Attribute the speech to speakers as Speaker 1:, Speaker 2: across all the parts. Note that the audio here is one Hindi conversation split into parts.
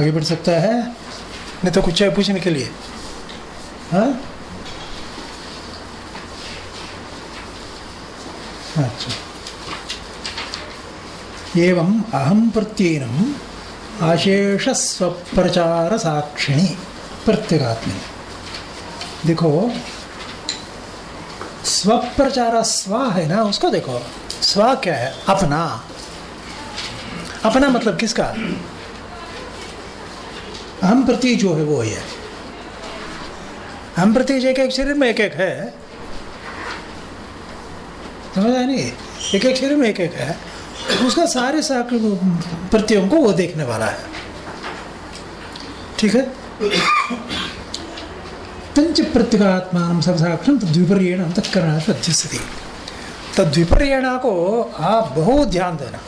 Speaker 1: आगे बढ़ सकता है? नहीं तो कुछ है पूछने के लिए। हाँ? अच्छा। एवं अहम प्रत्ययनम आशेष स्वप्रचार साक्षिणी प्रत्यगात्मनि। देखो स्वप्रचार स्व है ना, उसको देखो। स्व क्या है? अपना। अपना मतलब किसका? हम प्रति जो है वो ही है हम प्रति एक एक शरीर में एक एक है। समझ आया नहीं? एक एक शरीर में एक एक है। उसका सारे प्रत्ययों को वो देखने वाला है। ठीक है? पंच प्रत्यगात्मान सब साक्षण द्विपर्यण अंतकरण तद्यस्ती तद्विपर्यण को आप बहुत ध्यान देना।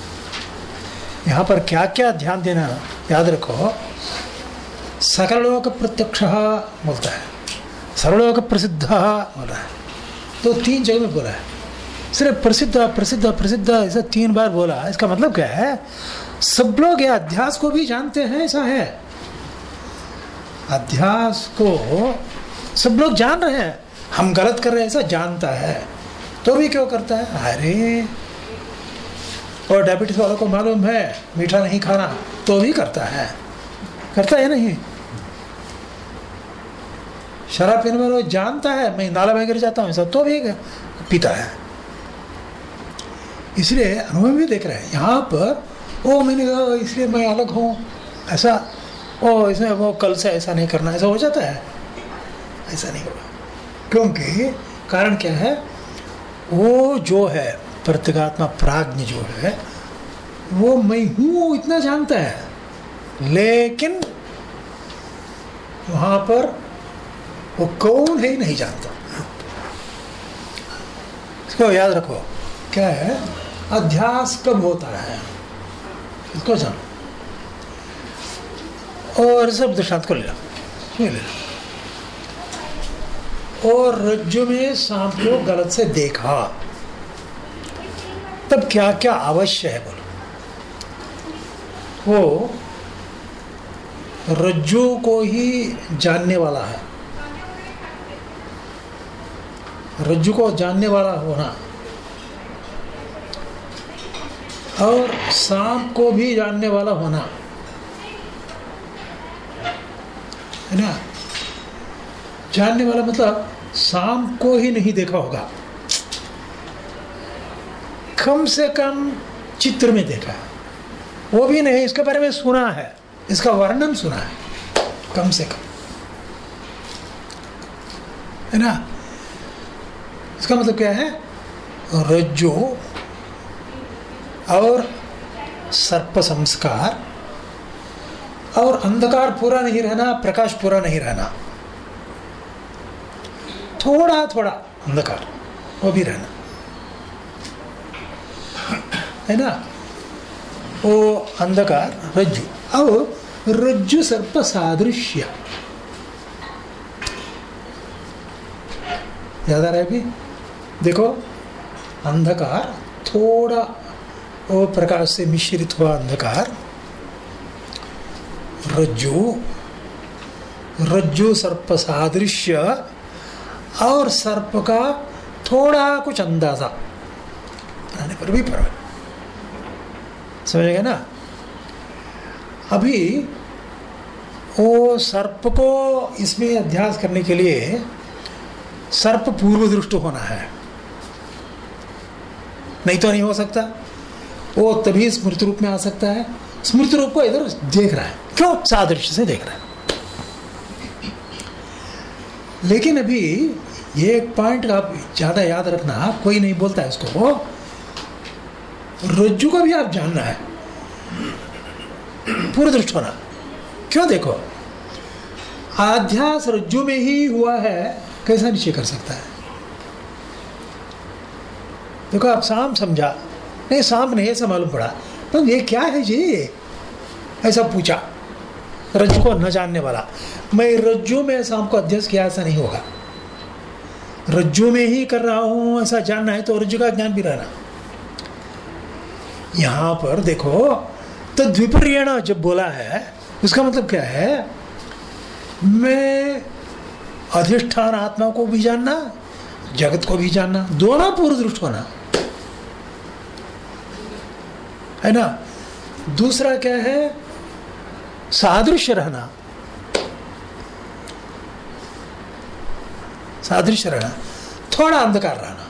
Speaker 1: यहाँ पर क्या क्या ध्यान देना? याद रखो। सकलोक प्रत्यक्ष बोलता है। सर्वलोक प्रसिद्ध बोला है। तो तीन जगह में बोला है। सिर्फ़ प्रसिद्ध प्रसिद्ध प्रसिद्ध ऐसा तीन बार बोला। इसका मतलब क्या है? सब लोग ये अध्यास को भी जानते हैं, ऐसा है। अध्यास को सब लोग जान रहे हैं। हम गलत कर रहे हैं, ऐसा जानता है। तो भी क्यों करता है? अरे, और डायबिटीज़ वालों को मालूम है, मीठा नहीं खाना तो भी करता है। करता है नहीं? शराब पीने वाला जानता है? मैं नाला में गिर जाता हूँ, ऐसा तो भी पीता है। इसलिए अनुभव भी देख रहे हैं, यहाँ पर, ओ, मैंने कहा इसलिए मैं अलग हूँ। ऐसा, ओ, इसमें वो कल से ऐसा नहीं करना, ऐसा हो जाता है? ऐसा नहीं होगा। क्योंकि कारण क्या है? वो जो है, प्रत्यगात्मा प्राज्ञ जो है, वो मैं हूँ इतना जानता है। लेकिन वहाँ पर वो कौन है, नहीं जानता। इसको याद रखो। क्या है? अध्यास कब होता है? इसको जानो। और सब दृष्टांत को ले लो। ले लो। और रज्जु में सांप को गलत से देखा, तब क्या क्या अवश्य है बोलो। वो रज्जु को ही जानने वाला है। रज्जु को जानने वाला होना। और सांप को भी जानने वाला होना। है ना? जानने वाला मतलब सांप को ही नहीं देखा होगा। कम से कम चित्र में देखा। है वो भी नहीं, इसके बारे में सुना है। इसका वर्णन सुना है। कम से कम। है ना? इसका मतलब क्या है? रज्जो और सर्प संस्कार और अंधकार पूरा नहीं रहना, प्रकाश पूरा नहीं रहना। थोड़ा थोड़ा अंधकार, वो भी रहना। है ना? वो अंधकार, रज्जु और रज्जु सर्प सादृश्य। याद आ रहा है अभी? देखो, अंधकार थोड़ा वो प्रकाश से मिश्रित हुआ अंधकार। रज्जु रज्जु सर्प सादृश्य और सर्प का थोड़ा कुछ अंदाज़ा। आने पर भी फ़र्क समझेगा ना? अभी वो सर्प को इसमें अध्यास करने के लिए सर्प पूर्व दृष्ट होना है। नहीं तो नहीं हो सकता। वो तभी स्मृति रूप में आ सकता है। स्मृति रूप को इधर देख रहा है। क्यों? सादृश्य से देख रहा है। लेकिन अभी ये एक पॉइंट आप ज़्यादा याद रखना कोई नहीं बोलता है इसको रज्जु को भी आप जानना है। पूर्ण दृष्ट होना। क्यों देखो? आध्यास रज्जु में ही हुआ है, कैसा निश्चय कर सकता है? देखो, आप शाम समझा। नहीं शाम नहीं, ऐसा मालूम पड़ा। तो ये क्या है जी? ऐसा पूछा। रज्जु को न जानने वाला। मैं रज्जु में शाम को अध्ययन किया, ऐसा नहीं होगा। रज्जु में ही कर रहा हूँ, ऐसा जानना है तो रज्जु का ज्ञान भी रहना। यहाँ पर देखो तो द्विपर्यण जब बोला है, उसका मतलब क्या है? मैं अधिष्ठान आत्मा को भी जानना, जगत को भी जानना, दोनों पूर्व दृष्ट होना। है ना? दूसरा क्या है? सादृश्य रहना। सादृश्य रहना। थोड़ा अंधकार रहना।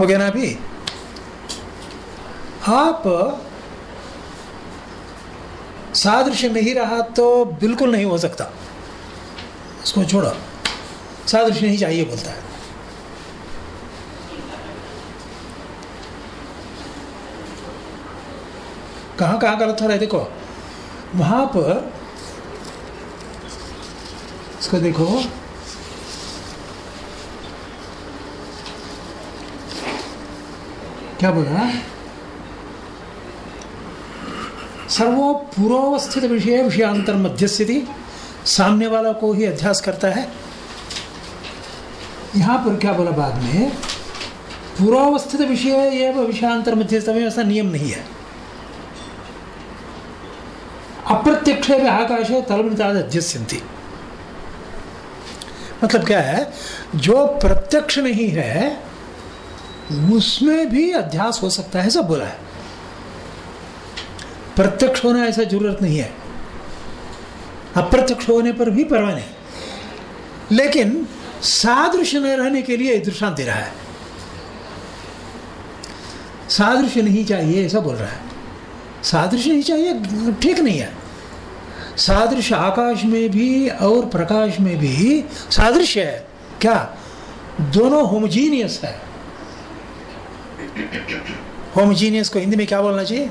Speaker 1: हो गया ना अभी? आप सादृश्य नहीं रहा तो बिल्कुल नहीं हो सकता। उसको छोड़ो। सादृश्य नहीं चाहिए बोलता है। कहाँ कहाँ गलत हो रहा है? देखो। वहाँ पर इसको देखो। क्या बोला? सर्वो पूर्वावस्थित विषय विषयांतर मध्यस्थिति सामने वाला को ही अध्यास करता है। यहाँ पर क्या बोला बाद में? पूर्वावस्थित विषय एवं विषयांतर मध्यस्थ में ऐसा नियम नहीं है। अप्रत्यक्ष आकाश है तलमृताद अध्यस्यंती मतलब क्या है? जो प्रत्यक्ष नहीं है, उसमें भी अध्यास हो सकता है, सब बोला है। प्रत्यक्ष होना ऐसा ज़रूरत नहीं है। अप्रत्यक्ष होने पर भी परवाह नहीं। लेकिन सादृश्य न रहने के लिए दृष्टांत दे रहा है। सादृश्य नहीं चाहिए, ऐसा बोल रहा है। सादृश्य नहीं चाहिए ठीक नहीं है। सादृश्य आकाश में भी और प्रकाश में भी सादृश्य है। क्या? दोनों होमजीनियस है। होमजीनियस को हिंदी में क्या बोलना चाहिए?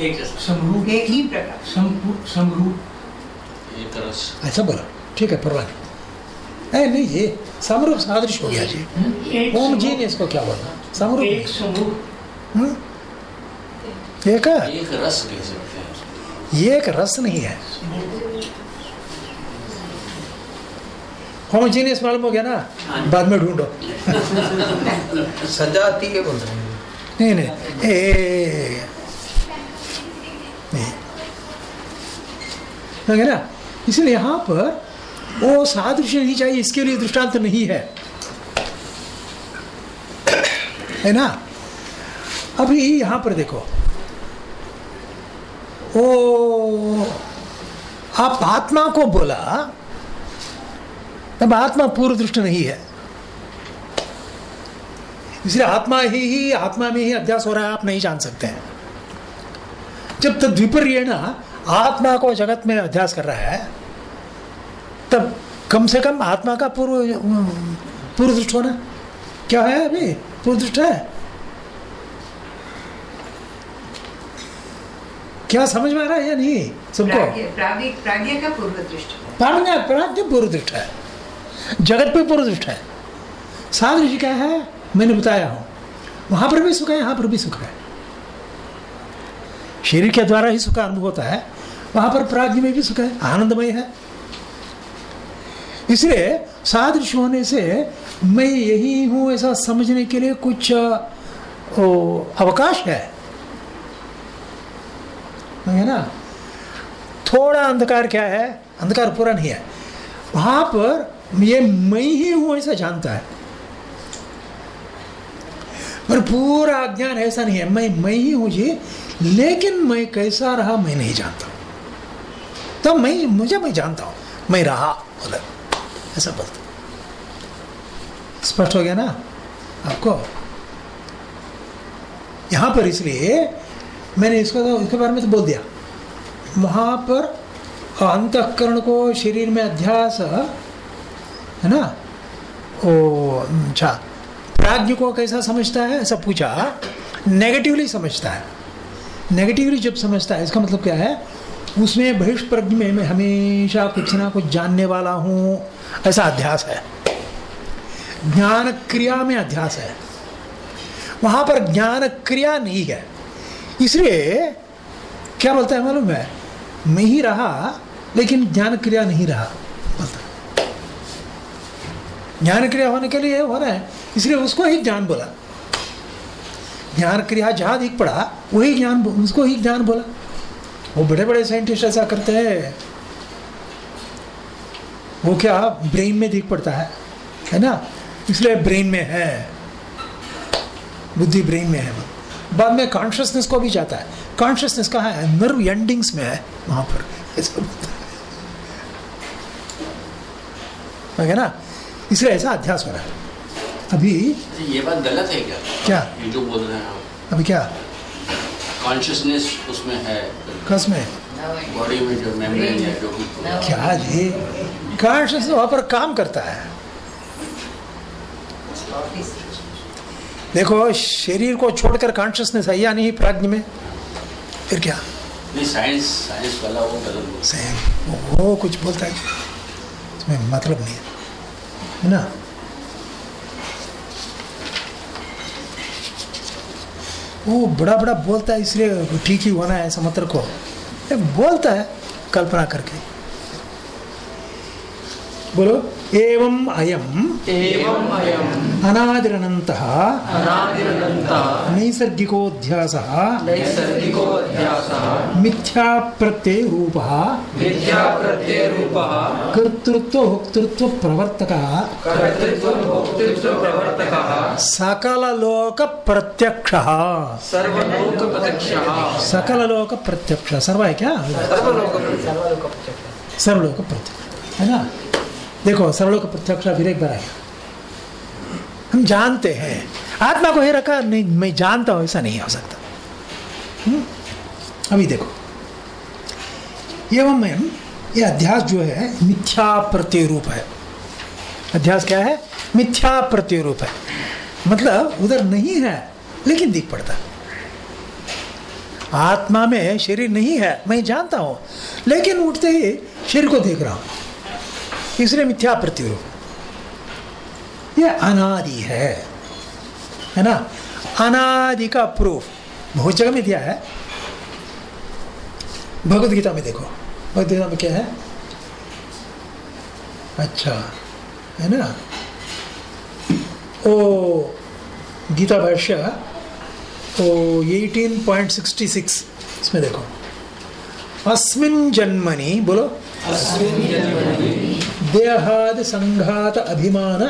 Speaker 2: एक
Speaker 3: एक ही
Speaker 1: ऐसा बोला। ठीक है परवाह नहीं। नहीं ये समरूप सादृश्य हो गया जी। होमोजीनियस को क्या बोलना? समरूप।
Speaker 2: एक समरूप।
Speaker 1: हम्म? एक है
Speaker 4: एक रस कह सकते हैं
Speaker 1: ये एक रस नहीं है। होमोजीनियस मालूम हो गया ना? बाद में ढूंढो।
Speaker 5: सजाती है बोल रहे
Speaker 1: नहीं नहीं। ए, ए, ए, ए, नहीं। हो ना? इसलिए यहाँ पर वो सादृश्य नहीं चाहिए इसके लिए दृष्टांत नहीं है। है ना? अभी यहाँ पर देखो। ओ, आप आत्मा को बोला, तब आत्मा पूर्व दृष्ट नहीं है। इसलिए आत्मा ही ही, आत्मा में ही अध्यास हो रहा है, आप नहीं जान सकते हैं। जब तक द्विपर्य आत्मा को जगत में अध्यास कर रहा है, तब कम से कम आत्मा का पूर्व पूर्व दृष्ट होना। क्या है अभी? पूर्व दृष्ट है? क्या समझ में आ रहा है या नहीं? सबको
Speaker 3: प्राज्ञ का पूर्व दृष्टि
Speaker 1: प्राज्ञ प्राज्ञ पूर्व दृष्ट है। जगत पे पूर्व दृष्ट है सादृश्य क्या है मैंने बताया हूँ। वहाँ पर भी सुख है यहाँ पर भी सुख है। शरीर के द्वारा ही सुख का अनुभव होता है। वहाँ पर प्राज्ञ में भी सुख है आनंदमय है। इसलिए सादृश्य होने से मैं यही हूँ ऐसा समझने के लिए कुछ ओ, अवकाश है। है ना? थोड़ा अंधकार क्या है? अंधकार पूरा नहीं है। वहाँ पर ये मैं ही हूँ ऐसा जानता है। पर पूरा अज्ञान ऐसा नहीं है। मैं मैं ही हूँ जी, लेकिन मैं कैसा रहा मैं नहीं जानता। तो मैं, मुझे मैं जानता हूँ। मैं रहा बोले ऐसा बोलता स्पष्ट हो गया ना आपको? यहाँ पर इसलिए मैंने इसको तो इसके बारे में तो बोल दिया। वहाँ पर अंतकरण को शरीर में अध्यास, है ना? ओ अच्छा। प्राज्ञ को कैसा समझता है? ऐसा पूछा। नेगेटिवली समझता है। नेगेटिवली जब समझता है, इसका मतलब क्या है? उसमें बहिष्प्रज्ञ में मैं हमेशा कुछ ना कुछ जानने वाला हूँ। ऐसा अध्यास है। ज्ञान क्रिया में अध्यास है। वहाँ पर ज्ञान क्रिया नहीं है। इसलिए क्या बोलता है मालूम है? मैं ही रहा, लेकिन ज्ञान क्रिया नहीं रहा, बोलता ज्ञान क्रिया होने के लिए हो रहा है, इसलिए उसको ही ज्ञान बोला। ज्ञान क्रिया जहाँ दिख पड़ा, वही ज्ञान उसको ही ज्ञान बोला। वो बड़े बड़े साइंटिस्ट ऐसा करते हैं। वो क्या ब्रेन में दिख पड़ता है है ना? इसलिए ब्रेन में है। बुद्धि ब्रेन में है। बाद में कॉन्शियसनेस को भी जाता है। कॉन्शियसनेस कहाँ है? नर्व एंडिंग्स में है वहाँ पर। ऐसा ना? इसलिए ऐसा अध्यास हो रहा है। अभी
Speaker 4: ये बात गलत है क्या?
Speaker 1: क्या?
Speaker 4: ये जो बोल रहे हैं
Speaker 1: अभी क्या?
Speaker 4: कॉन्शियसनेस उसमें है।
Speaker 1: कस में?
Speaker 4: बॉडी में जो मेम्ब्रेन है जो
Speaker 1: क्या ये? कॉन्शियसनेस वहाँ पर काम करता है। देखो शरीर को छोड़कर कॉन्शियसनेस है या नहीं प्राज्ञ में? फिर क्या?
Speaker 4: साइंस साइंस वाला वो गलत बोल
Speaker 1: वो कुछ बोलता है। इसमें मतलब नहीं है। ना? वो बड़ा बड़ा बोलता है इसलिए ठीक ही होना है ऐसा मतलब को। बोलता है कल्पना करके। बोलो। एवं अयम।
Speaker 2: एवम् अयम्।
Speaker 1: अनादिरनन्तः।
Speaker 2: अनादिरनन्तः।
Speaker 1: नैसर्गिकोऽध्यासः।
Speaker 2: नैसर्गिकोऽध्यासः।
Speaker 1: मिथ्याप्रत्ययरूपः।
Speaker 2: मिथ्याप्रत्ययरूपः।
Speaker 1: कर्तृत्वभोक्तृत्वप्रवर्तकः।
Speaker 2: कर्तृत्वभोक्तृत्वप्रवर्तकः।
Speaker 1: सकललोकप्रत्यक्षः।
Speaker 2: सर्वलोकप्रत्यक्षः।
Speaker 1: सकललोकप्रत्यक्ष। सर्व है क्या?
Speaker 2: सर्वलोकप्रत्यक्षः।
Speaker 1: सर्वलोक प्रत्यक्ष है ना? देखो सरलों का प्रत्यक्ष फिर एक बार आएगा हम जानते हैं। आत्मा को ही रखा, नहीं, मैं जानता हूँ, ऐसा नहीं हो सकता। हम्म? अभी देखो। एवं एवं, ये अध्यास जो है, मिथ्या प्रत्यय रूप है। अध्यास क्या है? मिथ्या प्रत्यय रूप है। मतलब उधर नहीं है, लेकिन दिख पड़ता। आत्मा में शरीर नहीं है, मैं जानता हूँ, लेकिन उठते ही शरीर को देख रहा हूँ। इसलिए मिथ्या प्रतिरूप ये अनादि है है ना? अनादि का प्रूफ बहुत जगह में दिया है। भगवत गीता में देखो। भगवत गीता में क्या है? अच्छा है ना? ओ, गीता भाष्य, ओ 18.66 इसमें देखो। अस्मिन् जन्मनि, बोलो।
Speaker 2: अस्मिन्
Speaker 1: देहादि संघात अभिमान।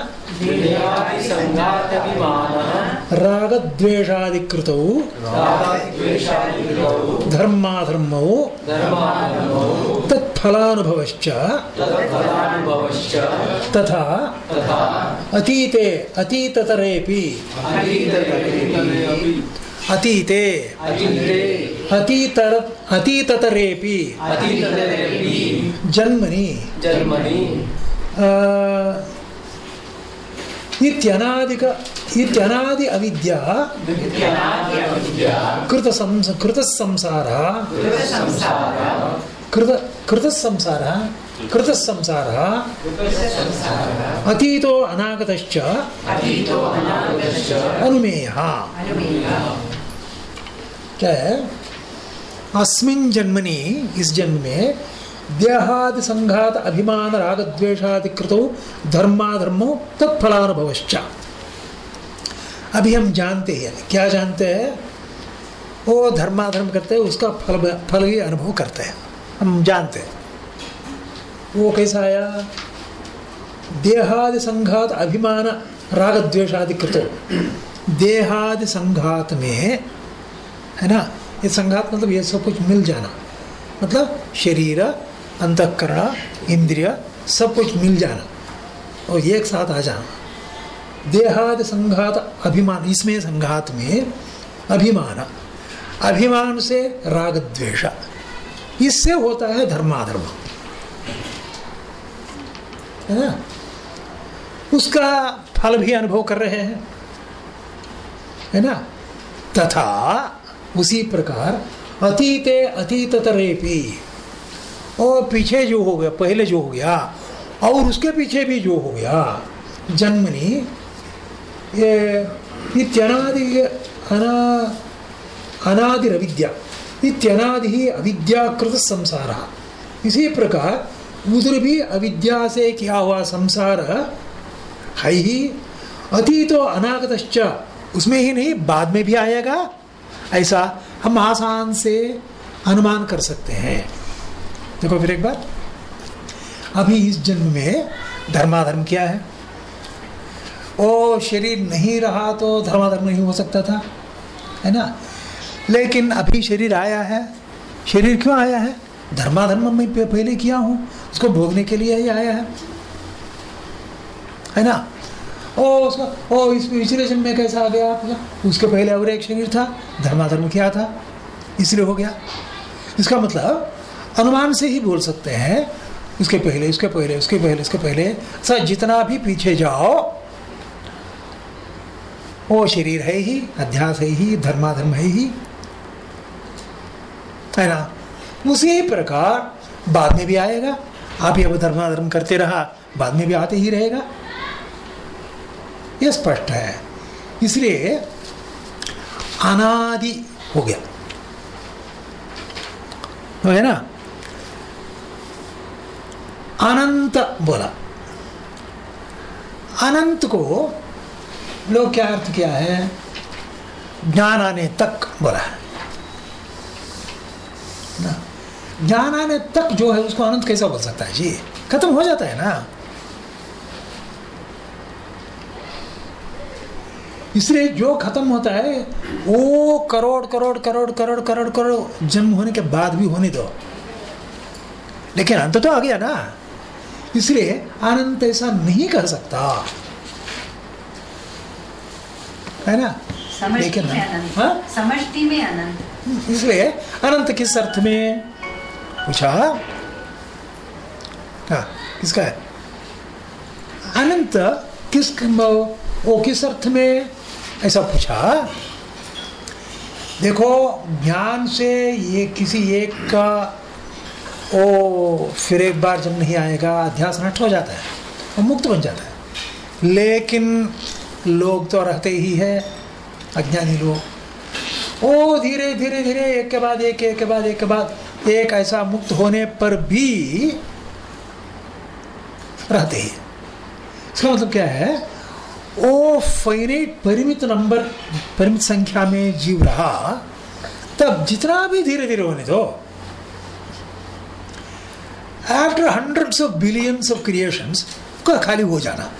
Speaker 1: रागद्वेषादिकृतौ।
Speaker 2: रागद्वेषादिकृतौ।
Speaker 1: धर्माधर्मौ। तत्फलानुभवश्च। तथा
Speaker 2: तथा
Speaker 1: अतीते अतीततरेपि अतीते। अतीतर अतीततरेपि। जन्मनि।
Speaker 2: जन्मनि।
Speaker 1: इत्यनादिक इत्यनादि अविद्या
Speaker 2: विद्या
Speaker 1: कृत अतीतो अनागतश्च।
Speaker 2: अतीतो
Speaker 1: अनुमेयः। क्या है? अस्मिन् जन्मनि, इस जन्म में देहादि संघात अभिमान राग द्वेषादि कृतो, धर्माधर्मो, तत्फलानुभवश्च। अभी हम जानते हैं, क्या जानते हैं? वो धर्माधर्म करते हैं, उसका फल फल ही अनुभव करते हैं। हम जानते हैं। वो कैसा आया? देहादि संघात अभिमान राग द्वेषादि कृतो। देहादि संघात में, है ना? ये संघात मतलब ये सब कुछ मिल जाना। मतलब शरीर, अंतकरण, इंद्रिय सब कुछ मिल जाना। और एक साथ आ जाना। देहादि संघात अभिमान, इसमें संघात में अभिमान। अभिमान से राग द्वेष। इससे होता है धर्माधर्म। है ना? उसका फल भी अनुभव कर रहे हैं। है ना? तथा उसी प्रकार अतीते अतीततरेपी। और पीछे जो हो गया, पहले जो हो गया, और उसके पीछे भी जो हो गया, जन्मनी, ये इत्यनादि अना, अनादि अविद्या इत्यनादि अविद्याकृत संसार। इसी प्रकार उधर भी अविद्या से किया हुआ, संसार है ही। अतीतो अनागतश्च, उसमें ही नहीं, बाद में भी आएगा। ऐसा हम आसान से अनुमान कर सकते हैं। देखो फिर एक बार। अभी इस जन्म में धर्माधर्म क्या है? ओ, शरीर नहीं रहा तो धर्माधर्म नहीं हो सकता था, है ना? लेकिन अभी शरीर आया है। शरीर क्यों आया है? धर्माधर्म मैं पहले किया हूँ, उसको भोगने के लिए ही आया है। है ना? ओ, उसका, ओ, इस पिछले में कैसा आ गया? आपका उसके पहले और एक शरीर था, धर्माधर्म क्या था, इसलिए हो गया। इसका मतलब अनुमान से ही बोल सकते हैं उसके पहले उसके पहले उसके पहले उसके पहले, सर, जितना भी पीछे जाओ, वो शरीर है ही, अध्यास है ही, धर्माधर्म है ही। है ना? उसी प्रकार, बाद में भी आएगा। आप ये धर्माधर्म करते रहा, बाद में भी आते ही रहेगा। यह स्पष्ट है। इसलिए अनादि हो गया। हो गया ना? अनंत बोला। अनंत को लोग क्या अर्थ किया है? ज्ञान आने तक बोला है। ना? ज्ञान आने तक जो है, उसको अनंत कैसा बोल सकता है? जी, खत्म हो जाता है ना? इसलिए जो खत्म होता है वो करोड़ करोड़ करोड़ करोड़ करोड़ करोड़ जन्म होने के बाद भी होने दो। लेकिन अंत तो आ गया ना। इसलिए अनंत ऐसा नहीं कर सकता। है ना? लेकिन
Speaker 3: में अनंत
Speaker 1: हाँ?
Speaker 3: समष्टि में अनंत
Speaker 1: इसलिए अनंत किस अर्थ में? पूछा। हाँ किसका है? अनंत किस वो किस अर्थ में? ऐसा पूछा, देखो, ज्ञान से ये किसी एक का, ओ, फिर एक बार जब नहीं आएगा, अध्यास नष्ट हो जाता है, और मुक्त बन जाता है। लेकिन लोग तो रहते ही है, अज्ञानी लोग। ओ, धीरे धीरे धीरे, एक के बाद एक एक के बाद, एक के बाद, एक ऐसा मुक्त होने पर भी रहते ही इसका मतलब क्या है? वो फाइनाइट परिमित नंबर परिमित संख्या में जीव रहा, तब जितना भी धीरे धीरे होने दो after hundreds of billions of creations का खाली हो जाना।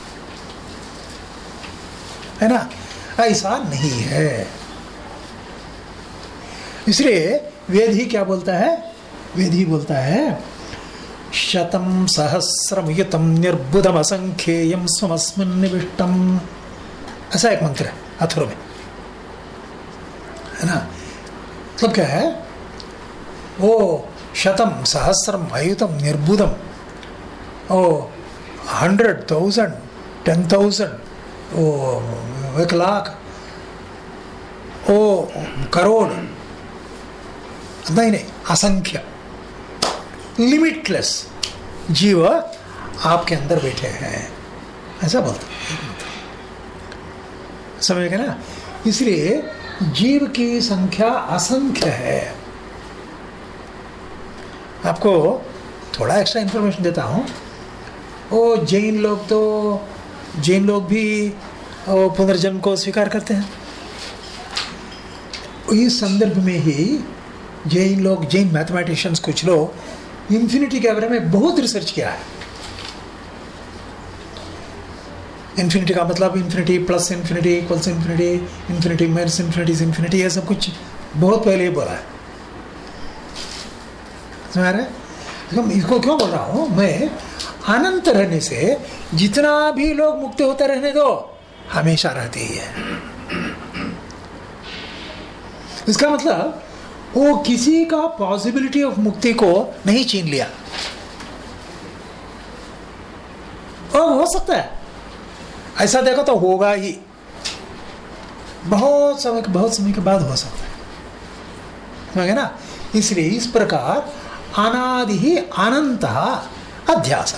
Speaker 1: है ना? ऐसा नहीं है। इसलिए वेद ही क्या बोलता है? वेद ही बोलता है शतम सहस्रम युतम निर्बुधम असंख्येयम स्वमस्मिन निविष्टम। ऐसा एक मंत्र है अथुर में है ना? मतलब क्या है वो शतम सहस्रम अयुतम निर्बुधम। ओ हंड्रेड थाउज़ेंड टेन थाउज़ेंड ओ, एक लाख। ओ, करोड़। नहीं नहीं, असंख्य। लिमिटलेस जीव आपके अंदर बैठे हैं। ऐसा बोलते हैं। समझ गए ना? इसलिए जीव की संख्या असंख्य है। आपको थोड़ा एक्स्ट्रा इन्फॉर्मेशन देता हूँ। वो जैन लोग तो जैन लोग भी पुनर्जन्म को स्वीकार करते हैं। इस संदर्भ में ही जैन लोग, जैन मैथमेटिशियंस कुछ लोग इन्फिनिटी के बारे में बहुत रिसर्च किया है। इन्फिनिटी का मतलब infinity plus infinity equals infinity infinity minus infinity infinity ये सब कुछ बहुत पहले ही बोला है। समझ रहे इसको क्यों बोल रहा हूँ? मैं अनंत रहने से जितना भी लोग मुक्त होते रहने दो, हमेशा रहते ही है। इसका मतलब वो किसी का पॉसिबिलिटी ऑफ़ मुक्ति को नहीं छीन लिया। और हो सकता है, ऐसा देखो तो होगा ही। बहुत समय बहुत समय के बाद हो सकता है। समझ ना? इसलिए इस प्रकार अनादि ही अनंत अध्यास।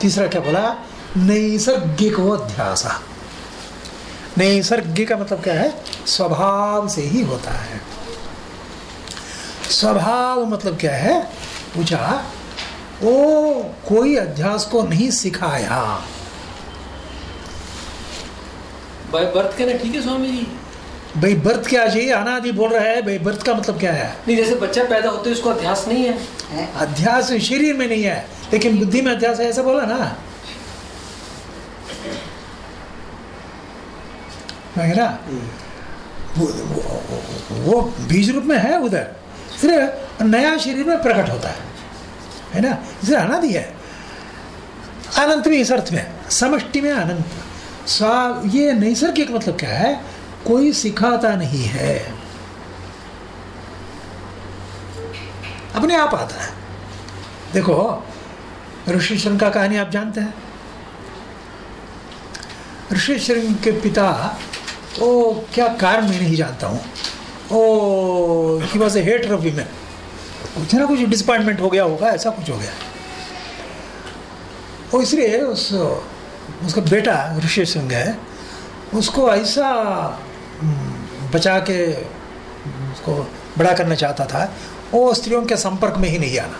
Speaker 1: तीसरा क्या बोला? नैसर्गिक अध्यास नैसर्गिक का मतलब क्या है? स्वभाव से ही होता है। स्वभाव मतलब क्या है? पूछा वो कोई अध्यास को नहीं सिखाया।
Speaker 5: बाय बर्थ कहना ठीक है स्वामी जी?
Speaker 1: भाई बर्थ क्या जी अनादि बोल रहा है भाई बर्थ का मतलब क्या है?
Speaker 5: नहीं जैसे बच्चा पैदा होते उसको अध्यास नहीं है।
Speaker 1: अध्यास शरीर में नहीं है लेकिन बुद्धि में अध्यास है ऐसा बोला ना? ना वो, वो, वो बीज रूप में है उधर? सिर्फ़ नया शरीर में प्रकट होता है। है ना? इसे अनादि है। अनंत में इस अर्थ में समष्टि में अनंत। स्वा, ये नैसर्गिक मतलब क्या है? कोई सिखाता नहीं है। अपने आप आता है। देखो, ऋषि शृंग का कहानी आप जानते हैं। ऋषि शृंग के पिता वो क्या कारण मैं नहीं जानता हूँ? He was a hater of women कुछ ना कुछ डिसअपॉइंटमेंट हो गया होगा, ऐसा कुछ हो गया। और इसलिए उस, उसका बेटा ऋषि सिंह है, उसको ऐसा बचा के, उसको बड़ा करना चाहता था, वो स्त्रियों के संपर्क में ही नहीं आना?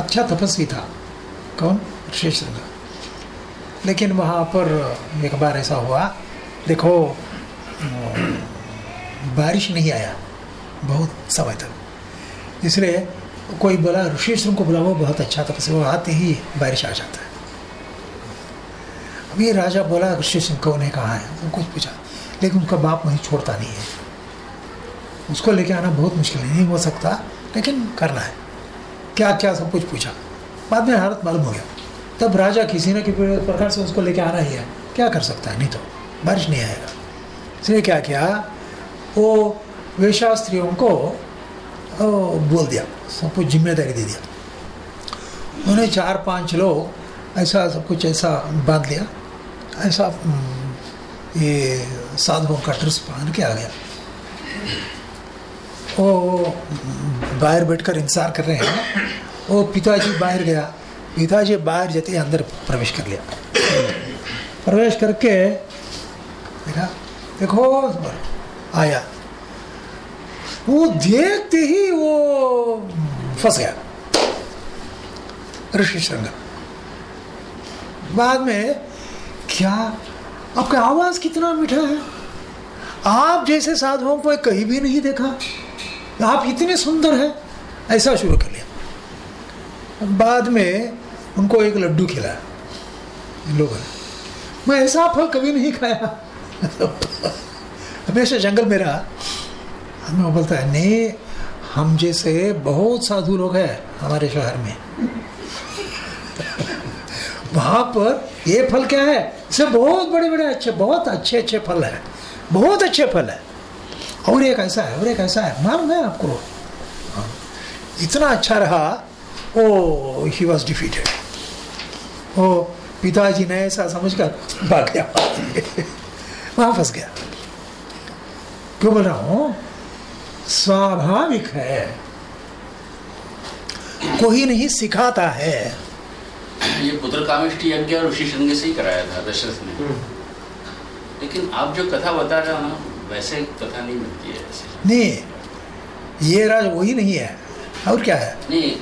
Speaker 1: अच्छा तपस्वी था। कौन? ऋषि सिंह। लेकिन वहाँ पर एक बार ऐसा हुआ देखो, बारिश नहीं आया, बहुत समय तक। इसलिए कोई बोला, ऋषि सिंह को बुलाओ, बहुत अच्छा तपस्या वो आते ही बारिश आ जाता है। अभी राजा बोला, ऋषि सिंह को उन्हें कहा है? तो कुछ पूछा। लेकिन उनका बाप वहीं छोड़ता नहीं है। उसको लेके आना बहुत मुश्किल है, नहीं हो सकता, लेकिन करना है। क्या क्या सब कुछ पूछा। बाद में हालत मालूम हो गया। तब राजा किसी न किसी प्रकार से उसको लेके आना ही है। क्या कर सकता है, नहीं तो। बारिश नहीं आएगा। इसलिए क्या किया? वो वेशास्त्रियों को बोल दिया। सब कुछ ज़िम्मेदारी दे दिया। उन्हें चार पाँच लोग ऐसा सब कुछ ऐसा बाँध लिया। ऐसा ये साधुओं का ड्रेस पहन के आ गया। वो, बाहर बैठकर इंतज़ार कर रहे हैं। वो पिताजी बाहर गया। पिताजी बाहर जाते अंदर प्रवेश कर लिया। प्रवेश करके देखा देखो, आया। वो देखते ही वो फंस गया। ऋषि श्रृंग बाद में, क्या आपका आवाज़ कितना मीठा है? आप जैसे साधुओं को कहीं भी नहीं देखा। आप इतने सुंदर है। ऐसा शुरू कर लिया। बाद में उनको एक लड्डू खिलाया। लोगों मैं ऐसा फल कभी नहीं खाया। हमेशा जंगल में रहा। हमें बोलता है, नहीं, हम जैसे बहुत साधु लोग हैं हमारे शहर में। वहाँ पर ये फल क्या है? इसे बहुत बड़े बड़े अच्छे, बहुत अच्छे अच्छे फल है। बहुत अच्छे फल है। और एक ऐसा है, और एक ऐसा है। मालूम है आपको? हाँ। इतना अच्छा रहा, ओ ही वॉज़ डिफीटेड ओ, पिताजी ने ऐसा समझकर भाग गया। वहाँ फंस गया। क्यों बोल रहा हूँ? स्वाभाविक है। कोई नहीं सिखाता है।
Speaker 4: ये पुत्र कामिष्टि यज्ञ और ऋषि शृंग से ही कराया था दशरथ ने। लेकिन आप जो कथा बता रहे हो ना वैसे कथा नहीं मिलती है ऐसे।
Speaker 1: नहीं ये राज वही नहीं है। और क्या है?
Speaker 4: नहीं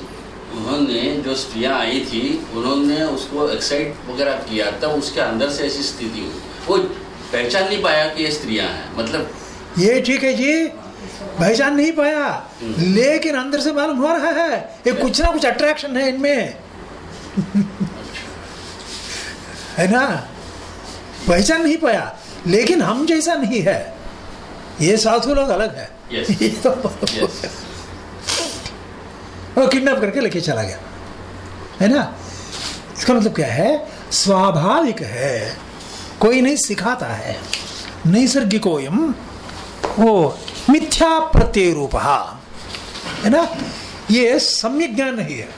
Speaker 4: उन्होंने जो स्त्रियाँ आई थी उन्होंने उसको एक्साइट वगैरह किया तब उसके अंदर से ऐसी स्थिति हुई। वो पहचान नहीं पाया कि ये स्त्रियाँ हैं मतलब
Speaker 1: ये ठीक है जी पहचान नहीं पाया लेकिन अंदर से मालूम हो रहा है ये कुछ ना कुछ अट्रैक्शन है इनमें। है ना? पहचान नहीं पाया लेकिन हम जैसा नहीं है। ये साधु लोग अलग है।
Speaker 4: Yes.
Speaker 1: ये तो
Speaker 4: Yes.
Speaker 1: किडनैप करके लेके चला गया। है ना? इसका मतलब क्या है? स्वाभाविक है। कोई नहीं सिखाता है। नैसर्गिकोयम, वो मिथ्या प्रत्यय रूप है ना? ये सम्यक ज्ञान नहीं है।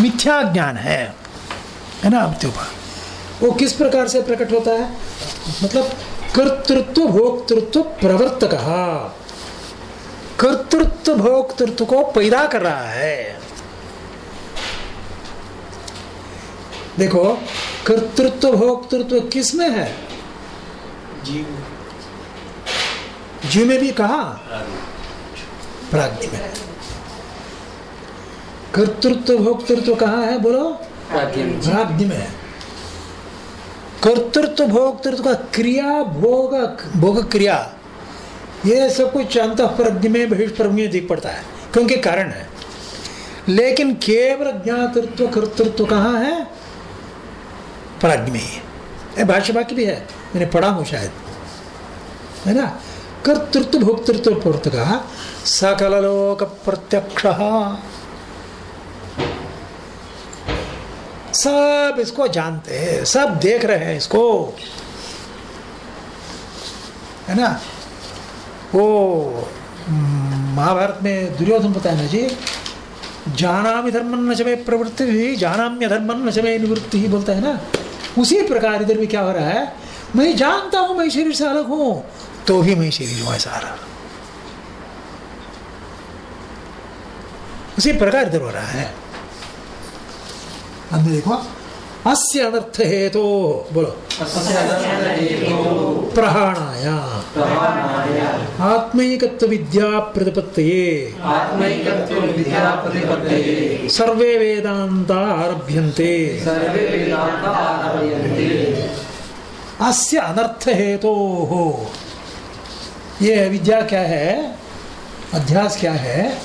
Speaker 1: मिथ्या ज्ञान है। है ना अवत्युपा वो किस प्रकार से प्रकट होता है? मतलब कर्तृत्व भोक्तृत्व प्रवर्तक। कर्तृत्व भोक्तृत्व को पैदा कर रहा है। देखो कर्तृत्व भोक्तृत्व किसमें है?
Speaker 5: जीव
Speaker 1: जीव में भी कहा? प्राज्ञ में। कर्तृत्व भोक्तृत्व कहाँ है बोलो?
Speaker 5: प्राज्ञ में।
Speaker 1: है कर्तृत्व भोक्तृत्व का क्रिया भोग भोग क्रिया ये सब कुछ अंत प्रज्ञ में बहिष्प्रज्ञ में दिख पड़ता है। क्योंकि कारण है। लेकिन केवल ज्ञातृत्व कर्तृत्व कहाँ है? प्राज्ञ में ही है भी है। मैंने पढ़ा हूँ शायद। है ना? कर्तृत्व भोक्तृत्व पूर्त का सकल लोक प्रत्यक्ष सब इसको जानते हैं, सब देख रहे हैं इसको। है ना? वो महाभारत में दुर्योधन बताया ना जी जाना धर्मन न चमे प्रवृत्ति भी जानाम्य धर्मन न चमे निवृत्ति ही बोलता है ना? उसी प्रकार इधर भी क्या हो रहा है? मैं जानता हूँ, मैं शरीर से अलग हूँ तो भी मैं शरीर हूँ, ऐसा उसी प्रकार इधर हो रहा है। अंदर देखो अस्य अनर्थ हेतु बोलो। प्रहाणाय। आत्मैकत्व विद्या प्रतिपत्तये। सर्वे वेदांता आरभ्यन्ते। अस्य अनर्थ हेतु हो ये विद्या क्या है? अध्यास क्या है?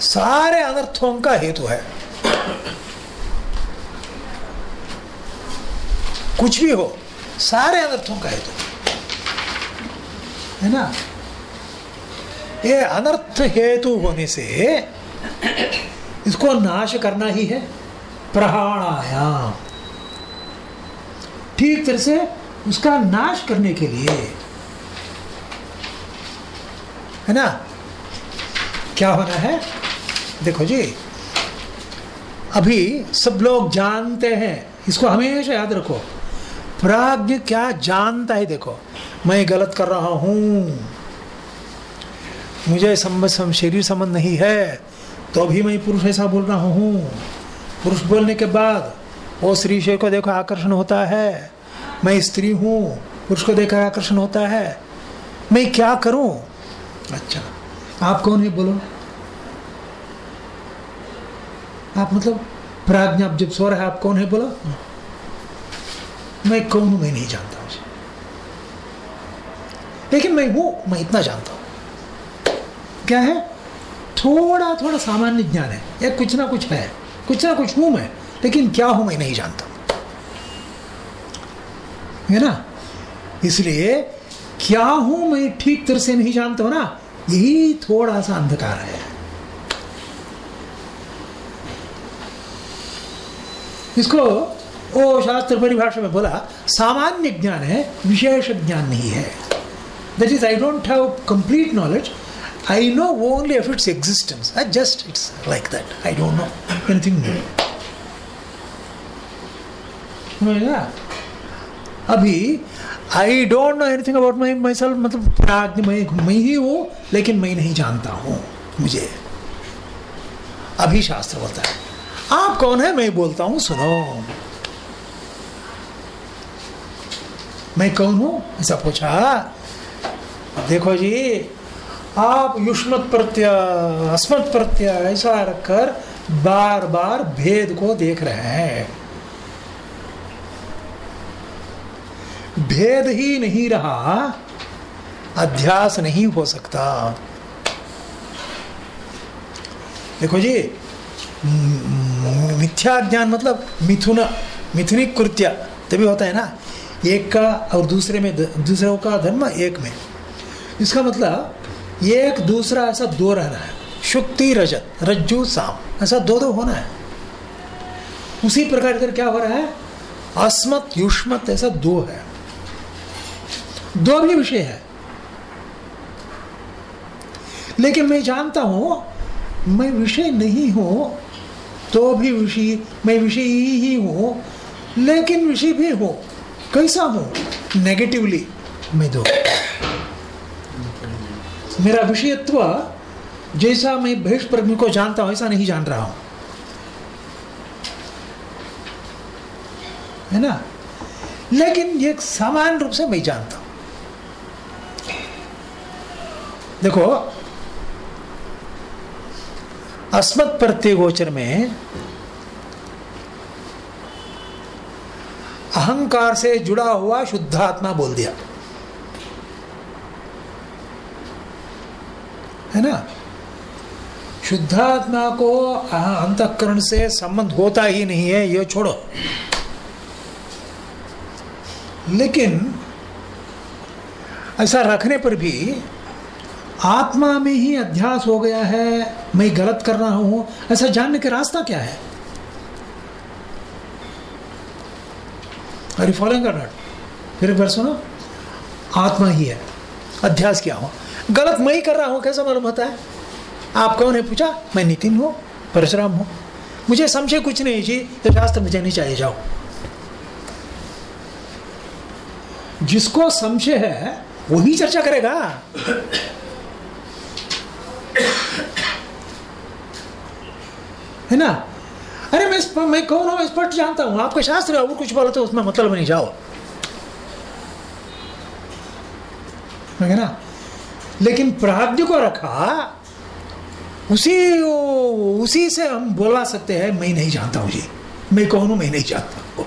Speaker 1: सारे अनर्थों का हेतु है। कुछ भी हो, सारे अनर्थों का हेतु। है ना? ये अनर्थ हेतु होने से इसको नाश करना ही है प्रहाणायाम ठीक तरह से उसका नाश करने के लिए। है ना? क्या होना है? देखो जी, अभी सब लोग जानते हैं, इसको हमेशा याद रखो। प्राज्ञ क्या जानता है? देखो, मैं गलत कर रहा हूँ। मुझे संबंध शरीर संबंध नहीं है तो भी मैं पुरुष ऐसा बोल रहा हूँ। पुरुष बोलने के बाद, वो स्त्री शरीर को देखो आकर्षण होता है। मैं स्त्री हूँ, पुरुष को देखकर आकर्षण होता है। मैं क्या करूँ? अच्छा आप कौन है बोलो। आप मतलब प्राज्ञ, आप जब सो रहे आप कौन है बोलो। मैं कौन हूँ, मैं नहीं जानता मुझे लेकिन मैं हूँ मैं इतना जानता हूँ। क्या है? थोड़ा थोड़ा सामान्य ज्ञान है। या कुछ ना कुछ है, कुछ ना कुछ हूँ मैं, लेकिन क्या हूँ, मैं नहीं जानता। है ना? इसलिए क्या हूँ, मैं ठीक तरह से नहीं जानता हूँ ना, यही थोड़ा सा अंधकार है। इसको वो शास्त्र परिभाषा में बोला, सामान्य ज्ञान है, विशेष ज्ञान नहीं है। That is I don't have complete knowledge I know only of its existence I just it's like that I don't know anything new अभी I don't know anything about my myself मतलब मैं मैं ही हूँ, लेकिन मैं नहीं जानता हूँ, मुझे। अभी शास्त्र बोलता है। आप कौन है? मैं बोलता हूँ, सुनो। मैं कौन हूँ? ऐसा पूछा देखो जी, आप युष्मत प्रत्यय अस्मत् प्रत्यय ऐसा रखकर बार बार भेद को देख रहे हैं। भेद ही नहीं रहा, अध्यास नहीं हो सकता। देखो जी मिथ्या ज्ञान मतलब मिथुन, मिथुनी कृत्य, तभी होता है ना? एक का और दूसरे में दूसरे का धर्म एक में। इसका मतलब एक दूसरा ऐसा दो रहना है। शुक्ति रजत, रज्जु साम, ऐसा दो दो होना है। उसी प्रकार इधर क्या हो रहा है? अस्मत, युष्मत ऐसा दो है। दो भी विषय है। लेकिन मैं जानता हूँ, मैं विषय नहीं हूँ तो भी विषय, मैं विषय ही हूँ, लेकिन विषय भी हूँ। कैसा हूँ। नेगेटिवली मैं दो। मेरा विषयत्व, जैसा मैं बहिष्प्रज्ञ को जानता हूँ, ऐसा नहीं जान रहा हूँ। है ना? लेकिन एक समान रूप से मैं जानता हूँ। देखो अस्मत् प्रत्यय गोचर में अहंकार से जुड़ा हुआ शुद्ध आत्मा बोल दिया। है ना? शुद्धात्मा को अंतकरण से संबंध होता ही नहीं है, ये छोड़ो। लेकिन ऐसा रखने पर भी आत्मा में ही अध्यास हो गया है, मैं गलत कर रहा हूँ, ऐसा जानने का रास्ता क्या है? अरे फॉलोइंग कर नॉट फिर एक बार सुनो। आत्मा ही है। अध्यास क्या हो गलत मैं ही कर रहा हूँ, कैसा मालूम होता है? आप कौन है? पूछा, मैं नितिन हूँ, परशुराम हूँ। मुझे समझे कुछ नहीं जी तो शास्त्र मुझे नहीं चाहिए, जाओ। जिसको संशय है, वही चर्चा करेगा। है ना? अरे मैं इस- मैं कौन हूँ? स्पष्ट जानता हूँ। आपका शास्त्र है और कुछ बोलो तो उसमें मतलब नहीं जाओ। है ना? लेकिन प्राज्ञ को रखा उसी उसी से हम बोला सकते हैं मैं नहीं जानता हूँ जी मैं कौन हूँ मैं नहीं जानता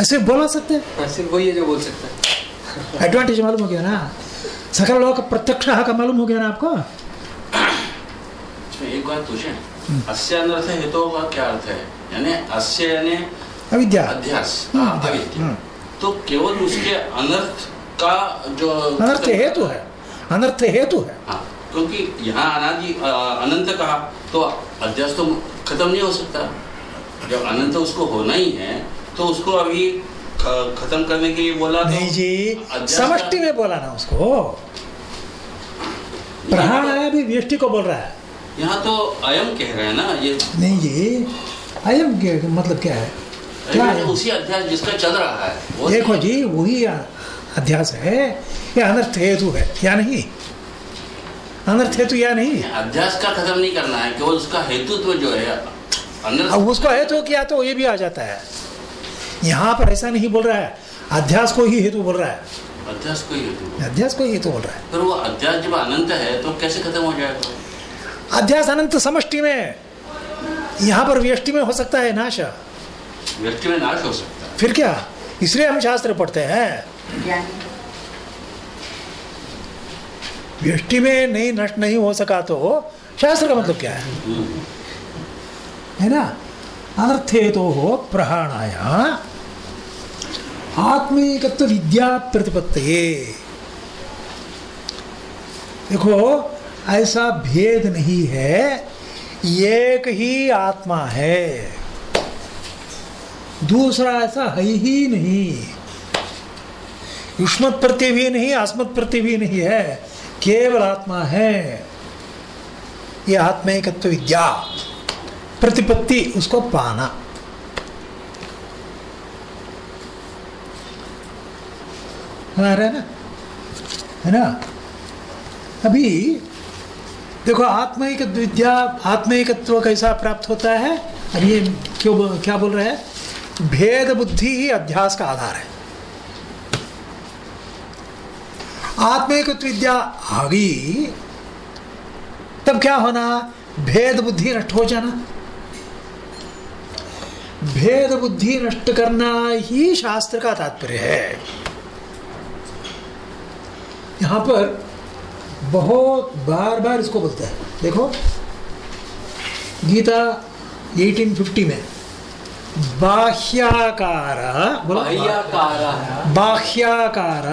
Speaker 1: ऐसे बोला सकते हैं?
Speaker 5: हाँ, सिर्फ़ वही है जो बोल सकता है।
Speaker 1: एडवांटेज मालूम हो गया ना? सकल लोग का प्रत्यक्ष का मालूम हो गया ना आपको?
Speaker 4: एक बात पूछे। अस्य अनर्थ हेतु का क्या अर्थ है यानी अस्य यानी
Speaker 1: अविद्या।
Speaker 4: अध्यास।
Speaker 1: हम्म,
Speaker 4: हाँ, अविद्या।
Speaker 1: हम्म।
Speaker 4: तो केवल उसके अनर्थ का जो
Speaker 1: अनर्थ हेतु है। अनर्थ हेतु है।
Speaker 4: हाँ क्योंकि यहाँ अनादि अनंत कहा तो अध्यास तो खत्म नहीं हो सकता। जब अनंत उसको होना ही है तो उसको अभी खत्म करने के लिए बोला तो
Speaker 1: नहीं जी समष्टि में बोला ना उसको। प्रहाण आया भी व्यष्टि को बोल रहा है।
Speaker 4: यहाँ तो अयम कह रहे हैं ना ये
Speaker 1: नहीं जी अयम के मतलब क्या है? क्या है?
Speaker 4: उसी अध्यास जिसका चल रहा है
Speaker 1: देखो जी वही अध्यास है या अनर्थ हेतु है या नहीं? अनर्थ हेतु या नहीं?
Speaker 4: अध्यास का खत्म नहीं करना है केवल उसका हेतुत्व जो है
Speaker 1: अब उसको हेतु किया तो ये भी आ जाता है। यहाँ पर ऐसा नहीं बोल रहा है अध्यास को ही हेतु बोल रहा है।
Speaker 4: अध्यास को ही हेतु
Speaker 1: अध्यास को ही हेतु बोल रहा है।
Speaker 4: फिर वो अध्यास जब अनंत है तो कैसे खत्म हो जाएगा?
Speaker 1: अध्यास अनंत समष्टि में यहाँ पर व्यष्टि में हो सकता है नाश।
Speaker 4: व्यक्ति में नाश हो सकता है।
Speaker 1: फिर क्या? इसलिए हम शास्त्र पढ़ते हैं। व्यष्टि में नहीं नष्ट नहीं हो सका तो शास्त्र का मतलब क्या है?
Speaker 4: हम्म।
Speaker 1: है ना? अनर्थे तो हो प्रहाणाया। आत्मीकत्व विद्या प्रतिपत्ति। देखो ऐसा भेद नहीं है, एक ही आत्मा है। दूसरा ऐसा है ही नहीं। युष्मत प्रत्यय भी नहीं अस्मत् प्रति भी नहीं है, केवल आत्मा है। ये आत्मिकत्व विद्या, प्रतिपत्ति उसको पाना। है ना? है ना? अभी देखो आत्मिक विद्या आत्मिकत्व कैसा प्राप्त होता है? अब ये क्यों क्या बोल रहे हैं? भेद बुद्धि ही अध्यास का आधार है। आत्मिकत्व विद्या आ गई तब क्या होना? भेद बुद्धि नष्ट हो जाना। भेद बुद्धि नष्ट करना ही शास्त्र का तात्पर्य है। यहाँ पर बहुत बार बार इसको बोलता है। देखो गीता 1850 में बाह्याकार बोलो।
Speaker 5: बाह्याकार
Speaker 1: बाह्याकार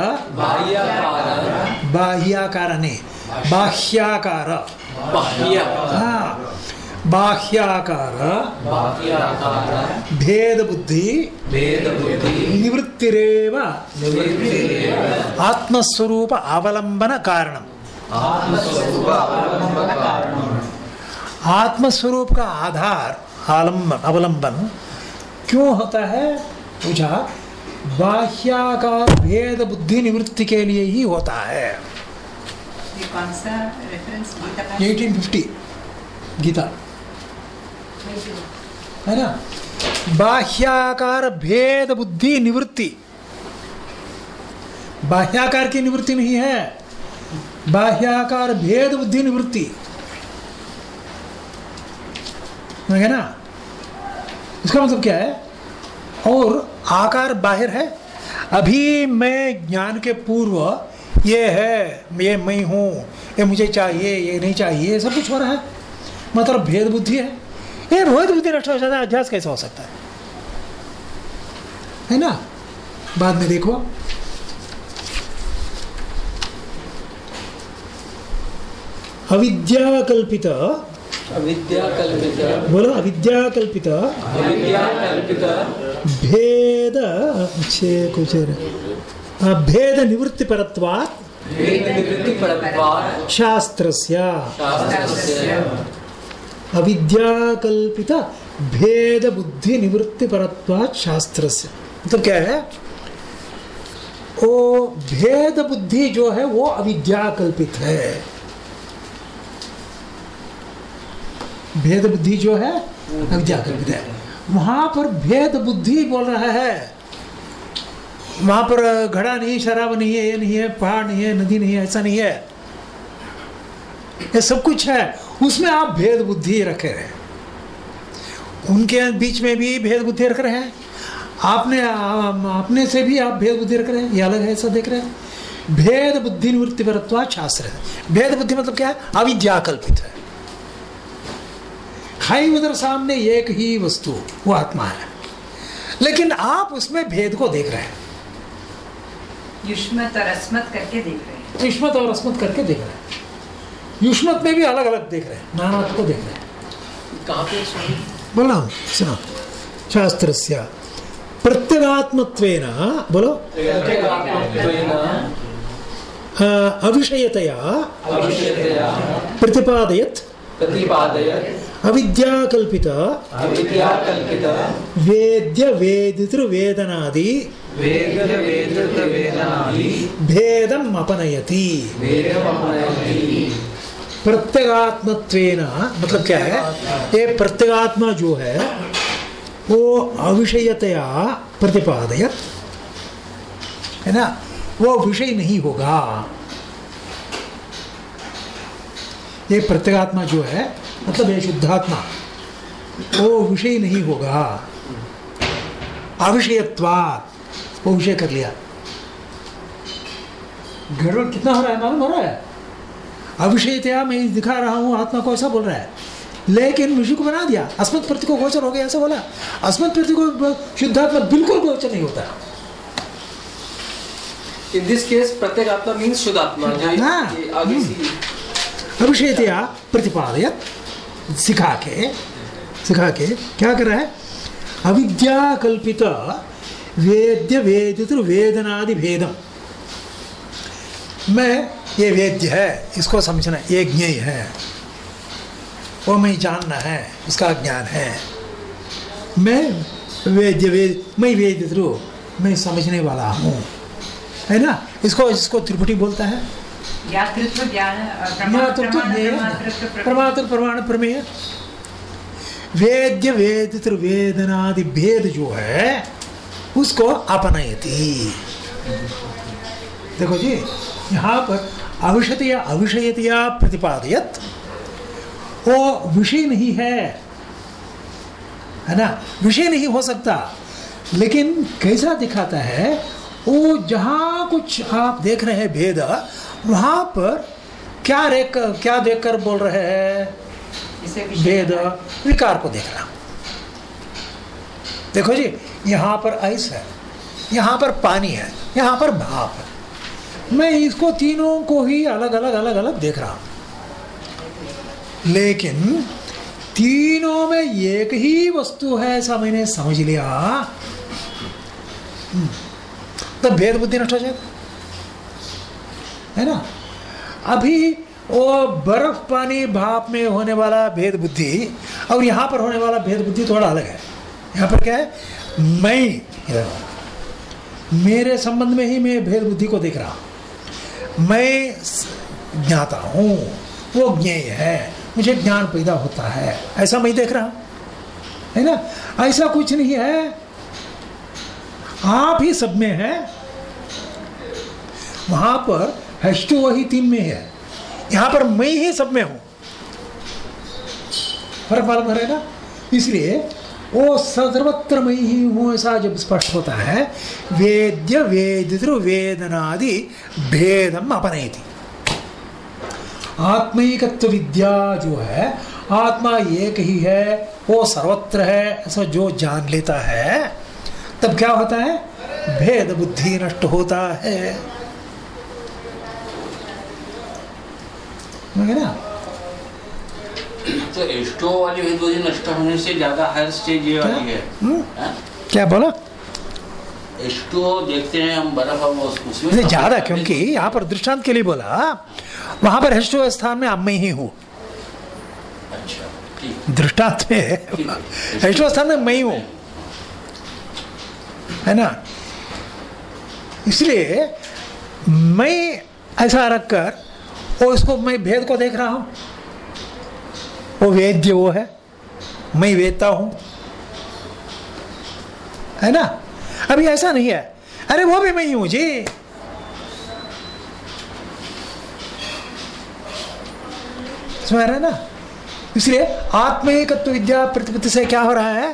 Speaker 5: बाह्याकार
Speaker 1: बाह्याकार बाह्याकार। हाँ भेद बुद्धि निवृत्तिरेव। आत्मस्वरूप अवलंबन कारणम। आत्मस्वरूप का आधार। आलंबन अवलंबन क्यों होता है? पूछा बाह्याकार भेद बुद्धि निवृत्ति के लिए ही होता है।
Speaker 3: का?
Speaker 1: 1850 गीता। है ना? बाह्याकार भेद बुद्धि निवृत्ति। बाह्याकार की निवृत्ति नहीं है। बाह्याकार भेद बुद्धि निवृत्ति। है ना? इसका मतलब क्या है? और आकार बाहर है। अभी मैं ज्ञान के पूर्व, ये है, ये मैं हूँ, ये मुझे चाहिए, ये नहीं चाहिए, सब कुछ हो रहा है। मतलब भेद बुद्धि है। ये भेद बुद्धि नष्ट हो जाता है अध्यास कैसे हो सकता है? है ना? बाद में देखो। अविद्या कल्पित
Speaker 5: अविद्या कल्पित
Speaker 1: बोलो अविद्या कल्पित भेद कुछ हाँ, भेद निवृत्ति परत्वात्। शास्त्रस्य।
Speaker 5: शास्त्रस्य।
Speaker 1: अविद्या कल्पित भेद बुद्धि निवृत्ति परत्वात् शास्त्रस्य। मतलब क्या है? वो भेद बुद्धि जो है वो अविद्या कल्पित है। भेद बुद्धि जो है कल्पित है। वहाँ पर भेद बुद्धि बोल रहा है। वहाँ पर घड़ा नहीं, शराब नहीं है, ये नहीं है, पहाड़ नहीं है, नदी नहीं है, ऐसा नहीं है। ये सब कुछ है। उसमें आप भेद बुद्धि रखे हैं उनके बीच में भी भेद बुद्धि रख रहे हैं। आपने अपने से भी आप भेद बुद्धि रख रहे हैं। ये अलग है, ऐसा देख रहे हैं। भेद बुद्धि निवृत्ति परत्वा शास्त्र है। भेद बुद्धि मतलब क्या है? अविद्या कल्पित है। खाई उधर सामने एक ही वस्तु वो आत्मा है। लेकिन आप उसमें भेद को देख रहे हैं।
Speaker 3: युष्मत और अस्मत करके देख रहे हैं।
Speaker 1: युष्मत और अस्मत करके देख रहे हैं। युष्मत में भी अलग अलग देख रहे हैं। नानात्व को देख रहे हैं।
Speaker 5: कहाँ पे
Speaker 1: बोला हूँ सुनो। शास्त्रस्य प्रत्यगात्मत्वेन बोलो। अ, अविषयतया।
Speaker 5: अविषयतया।
Speaker 1: प्रतिपादयत्।
Speaker 5: प्रतिपादयत्।
Speaker 1: अविद्याकल्पित।
Speaker 5: अविद्या कल्पित
Speaker 1: वेद्य वेदितृवेदनादि।
Speaker 5: वेद वेद वेदनादि
Speaker 1: भेदम् अपनयति। प्रत्यगात्मत्वेन मतलब क्या है? ये प्रत्यगात्मा जो है वो अविषयतया प्रतिपादयत। है ना? वो विषय नहीं होगा। ये प्रत्यगात्मा जो है मतलब ये शुद्धात्मा वो विषय नहीं होगा। अविषयत्वात् वो विषय कर लिया। गड़बड़ कितना हो रहा है? मालूम हो रहा है? अविषयतया मैं दिखा रहा हूँ आत्मा को ऐसा बोल रहा है। लेकिन विषय को बना दिया। अस्मत प्रति को गोचर हो गया ऐसा बोला। अस्मत प्रति को शुद्धात्मा बिल्कुल गोचर नहीं होता।
Speaker 5: In this case, प्रत्येगात्मा means शुद्धात्मा जो
Speaker 1: हाँ।
Speaker 5: ये आगे
Speaker 1: अविषयतया प्रतिपादयत। सिखा के सिखा के क्या कर रहा है? अविद्या कल्पित वेद्य वेदित वेदनादि भेदम। मैं, ये वेद्य है, इसको समझना ये ज्ञेय है। वो मैं जानना है उसका ज्ञान है। मैं वेद्य वेद, मैं वेदित्रु, मैं समझने वाला हूँ। है ना? इसको इसको त्रिपुटी बोलता है। प्रमात्र प्रमाण प्रमेय। वेद्य वेदित वेदनादि भेद जो है उसको अपनयति। देखो जी यहाँ पर अविषयतया अविषयतया प्रतिपादयत। वो विषय नहीं है है ना? विषय नहीं हो सकता। लेकिन कैसा दिखाता है वो जहाँ कुछ आप देख रहे हैं भेद वहाँ पर क्या देख क्या देखकर बोल रहे हैं?
Speaker 3: बना-
Speaker 1: विकार को देख रहा देखो जी यहाँ पर आइस है यहाँ पर पानी है यहाँ पर भाप है। मैं इसको तीनों को ही अलग अलग अलग अलग देख रहा हूँ। लेकिन तीनों में एक ही वस्तु है ऐसा मैंने समझ लिया। हम्म, तो भेद बुद्धि नष्ट हो जाएगा। है ना? अभी वो बर्फ़ पानी भाप में होने वाला भेद बुद्धि और यहाँ पर होने वाला भेद बुद्धि थोड़ा अलग है। यहाँ पर क्या है? मैं मेरे संबंध में ही मैं भेद बुद्धि को देख रहा मैं ज्ञाता हूँ। वो ज्ञेय है। मुझे ज्ञान पैदा होता है। ऐसा मैं देख रहा हूँ। है ना? ऐसा कुछ नहीं है। आप ही सब में है। वहाँ पर हैश टू वही तीन में है। यहाँ पर मैं ही सब में हूँ। फ़र्क मालूम हो ना? इसलिए वो सर्वत्र मैं ही हूँ ऐसा जब स्पष्ट होता है, वेद्य वेदितृ वेदनादि भेदम अपनेति आत्मिकत्व विद्या जो है, आत्मा एक ही है वो सर्वत्र है, ऐसा जो जान लेता है, तब क्या होता है? भेद बुद्धि नष्ट होता है। है ना
Speaker 4: तो एस्टो वाली बुद्धि नष्ट होने से ज़्यादा हायर स्टेज ये वाली है।
Speaker 1: हम्म?
Speaker 4: हाँ?
Speaker 1: क्या बोला?
Speaker 4: एस्टो देखते हैं हम बर्फ़ हम उसमें
Speaker 1: ज़्यादा क्योंकि यहाँ पर दृष्टांत के लिए बोला वहाँ पर हेष्टो स्थान में अब मैं ही हूँ।
Speaker 4: अच्छा
Speaker 1: दृष्टांत में। हेष्टो स्थान में मैं ही। हूँ। है ना? इसलिए मैं ऐसा रखकर वो इसको मैं भेद को देख रहा हूँ। वो वेद्य वो है। मैं वेदता हूँ। है ना? अभी ऐसा नहीं है। अरे वो भी मैं ही हूँ, जी। समझ रहे ना? इसलिए आत्मिकत्व विद्या प्रतिपत्ति से क्या हो रहा है?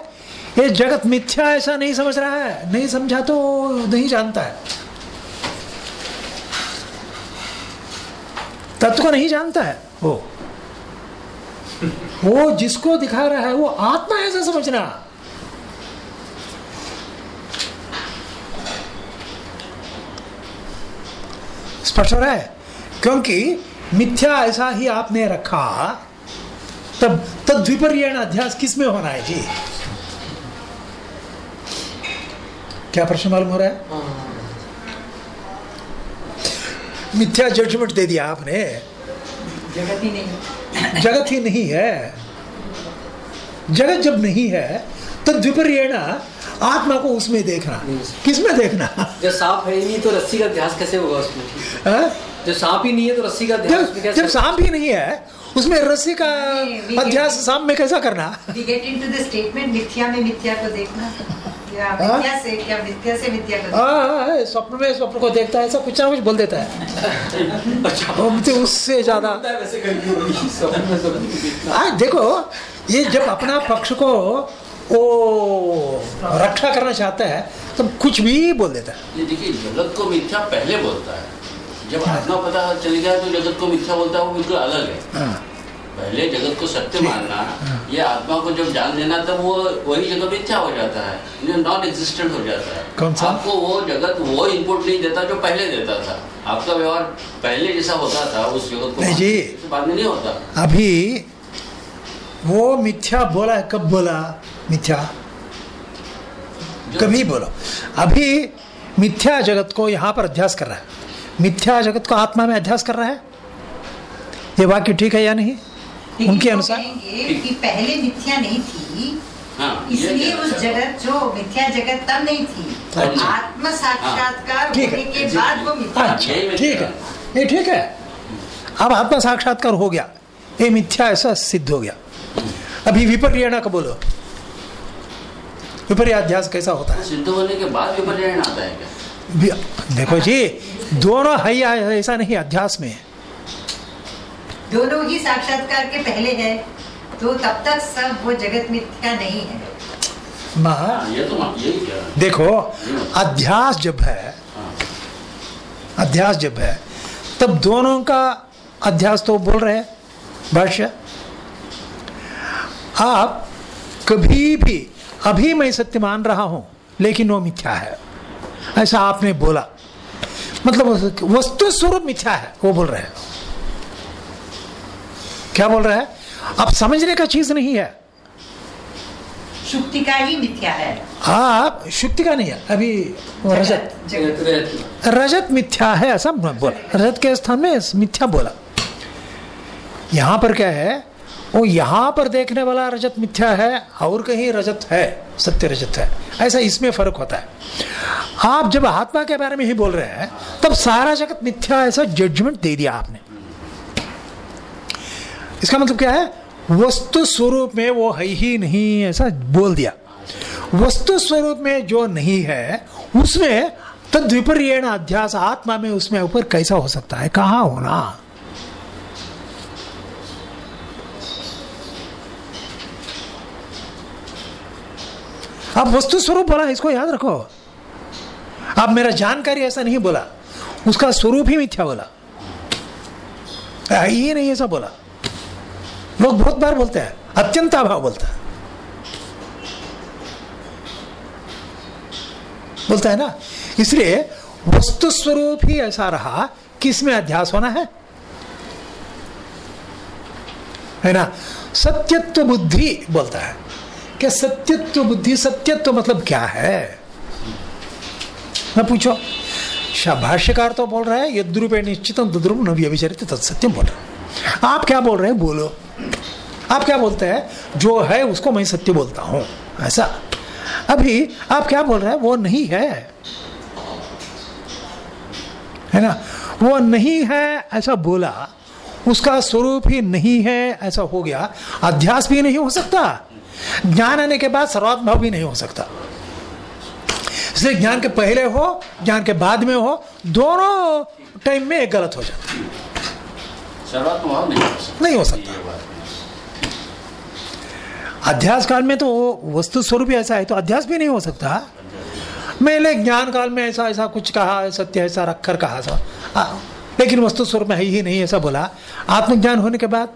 Speaker 1: ये जगत मिथ्या ऐसा नहीं समझ रहा है। नहीं समझा तो नहीं जानता है। तत्व को नहीं जानता है। वो वो जिसको दिखा रहा है, वो आत्मा ऐसा समझना। स्पष्ट हो रहा है? क्योंकि मिथ्या ऐसा ही आपने रखा, तब तब द्विपर्यण अध्यास किसमें होना है जी? क्या प्रश्न मालूम हो रहा है। मिथ्या जजमेंट दे दिया आपने।
Speaker 3: जगत ही नहीं
Speaker 1: जगत ही नहीं है। जगत जब नहीं है तो द्विपर्यण आत्मा को उसमें देखना। किसमें देखना?
Speaker 5: जब सांप है ही नहीं तो रस्सी का अध्यास कैसे होगा उसमें?
Speaker 1: हाँ?
Speaker 5: जब सांप ही नहीं है तो रस्सी का अध्यास
Speaker 1: जब
Speaker 5: कैसे
Speaker 1: जब सांप ही नहीं है उसमें रस्सी का अध्यास सांप में कैसा करना?
Speaker 3: We get into the statement मिथ्या में मिथ्या को देखना। या
Speaker 1: हाँ?
Speaker 3: से क्या मिथ्या से मिथ्या
Speaker 1: हाँ हाँ, स्वप्न में स्वप्न को देखता है ऐसा कुछ ना कुछ बोल देता है।
Speaker 5: अच्छा।
Speaker 1: उससे ज़्यादा
Speaker 5: है।
Speaker 1: हाँ देखो ये जब अपना पक्ष को वो रक्षा करना चाहता है तो कुछ भी बोल देता है।
Speaker 4: ये देखिए जगत को मिथ्या पहले बोलता है। जब आत्मा पता चल गया तो जगत को मिथ्या बोलता है वो बिल्कुल अलग है।
Speaker 1: हाँ,
Speaker 4: पहले जगत को सत्य मानना ये आत्मा को जब जान लेना तब वो वही जगत मिथ्या हो जाता है? नॉन एग्जिस्टेंट हो जाता है।
Speaker 1: कौन सा?
Speaker 4: आपको वो जगत वो इनपुट नहीं देता जो पहले देता था। आपका व्यवहार पहले जैसा होता था उस जगत को
Speaker 1: नहीं जी।
Speaker 4: उसके बाद में नहीं होता।
Speaker 1: अभी वो मिथ्या बोला है कब बोला मिथ्या? कभी बोलो। अभी मिथ्या जगत को यहाँ पर अध्यास कर रहा है। मिथ्या जगत को आत्मा में अध्यास कर रहा है? ये वाक्य ठीक है या नहीं? उनके अनुसार
Speaker 3: कि पहले मिथ्या नहीं थी
Speaker 4: हाँ
Speaker 3: इसलिए उस जगत जो मिथ्या जगत तब नहीं थी
Speaker 4: अच्छा।
Speaker 3: आत्म साक्षात्कार
Speaker 1: है।
Speaker 3: होने के बाद वो मिथ्या
Speaker 1: अच्छा ठीक है। ये ठीक है। अब आत्मा साक्षात्कार हो गया। ये मिथ्या ऐसा सिद्ध हो गया। अभी विपर्यणा का बोलो। विपर्याध्यास कैसा होता है?
Speaker 4: सिद्ध होने के बाद विपर्यण आता है क्या?
Speaker 1: देखो जी दोनों है ऐसा नहीं अध्यास में
Speaker 3: दोनों ही साक्षात्कार के पहले है तो तब तक सब वो जगत मिथ्या नहीं है।
Speaker 1: माँ
Speaker 4: हाँ ये तो रहा हूँ।
Speaker 1: देखो अध्यास जब है
Speaker 4: हाँ।
Speaker 1: अध्यास जब है तब दोनों का अध्यास तो बोल रहे हैं भाष्य। आप कभी भी अभी मैं सत्य मान रहा हूँ लेकिन वो मिथ्या है। ऐसा आपने बोला। मतलब वस्तु स्वरूप मिथ्या है वो बोल रहे हैं। क्या बोल रहे हैं? अब समझने का चीज़ नहीं है।
Speaker 3: शुक्ति का ही मिथ्या है।
Speaker 1: शुक्ति का नहीं है। अभी रजत। रजत। मिथ्या है ऐसा बोला। रजत के स्थान में मिथ्या बोला। यहाँ पर क्या है? वो यहाँ पर देखने वाला रजत मिथ्या है और कहीं रजत है सत्य रजत है। ऐसा इसमें फ़र्क होता है। आप जब आत्मा के बारे में ही बोल रहे हैं तब सारा जगत मिथ्या ऐसा जजमेंट दे दिया आपने। इसका मतलब क्या है? वस्तु स्वरूप में वो है ही नहीं, ऐसा बोल दिया। वस्तु स्वरूप में जो नहीं है, उसमें तद्विपर्यण अध्यास आत्मा में उसमें ऊपर कैसा हो सकता है? कहा होना? आप वस्तु स्वरूप बोला, इसको याद रखो। आप मेरा जानकारी ऐसा नहीं बोला, उसका स्वरूप ही मिथ्या बोला। ये नहीं ऐसा बोला। लोग बहुत बार बोलते हैं, अत्यंत अभाव बोलता है। बोलता है ना? इसलिए वस्तु स्वरूप ही ऐसा रहा कि इसमें अध्यास होना है। है ना? सत्यत्व बुद्धि बोलता है। क्या सत्यत्व बुद्धि, सत्यत्व मतलब क्या है? मैं पूछो। भाष्यकार तो बोल रहा है यद्रूपे निश्चित दुद्रूप तत्सत्यम बोल रहा है। आप क्या बोल रहे हैं? बोलो। आप क्या बोलते हैं? जो है उसको मैं सत्य बोलता हूँ। ऐसा? अभी आप क्या बोल रहे हैं? वो नहीं है। है ना? वो नहीं है ऐसा बोला। उसका स्वरूप ही नहीं है ऐसा हो गया। अध्यास भी नहीं हो सकता। ज्ञान आने के बाद सर्वात्मभाव भी नहीं हो सकता। इसलिए ज्ञान के पहले हो ज्ञान के बाद में हो दोनों टाइम में गलत हो जाता है।
Speaker 4: सर्वात्म नहीं हो सकता
Speaker 1: नहीं हो सकता
Speaker 4: ये बात
Speaker 1: अध्यास काल में तो वस्तु स्वरूप ऐसा है तो अध्यास भी नहीं हो सकता। मैंने ज्ञान काल में ऐसा ऐसा कुछ कहा सत्य ऐसा रखकर कहा आ, लेकिन वस्तु स्वरूप में है ही नहीं ऐसा बोला। आत्मज्ञान होने के बाद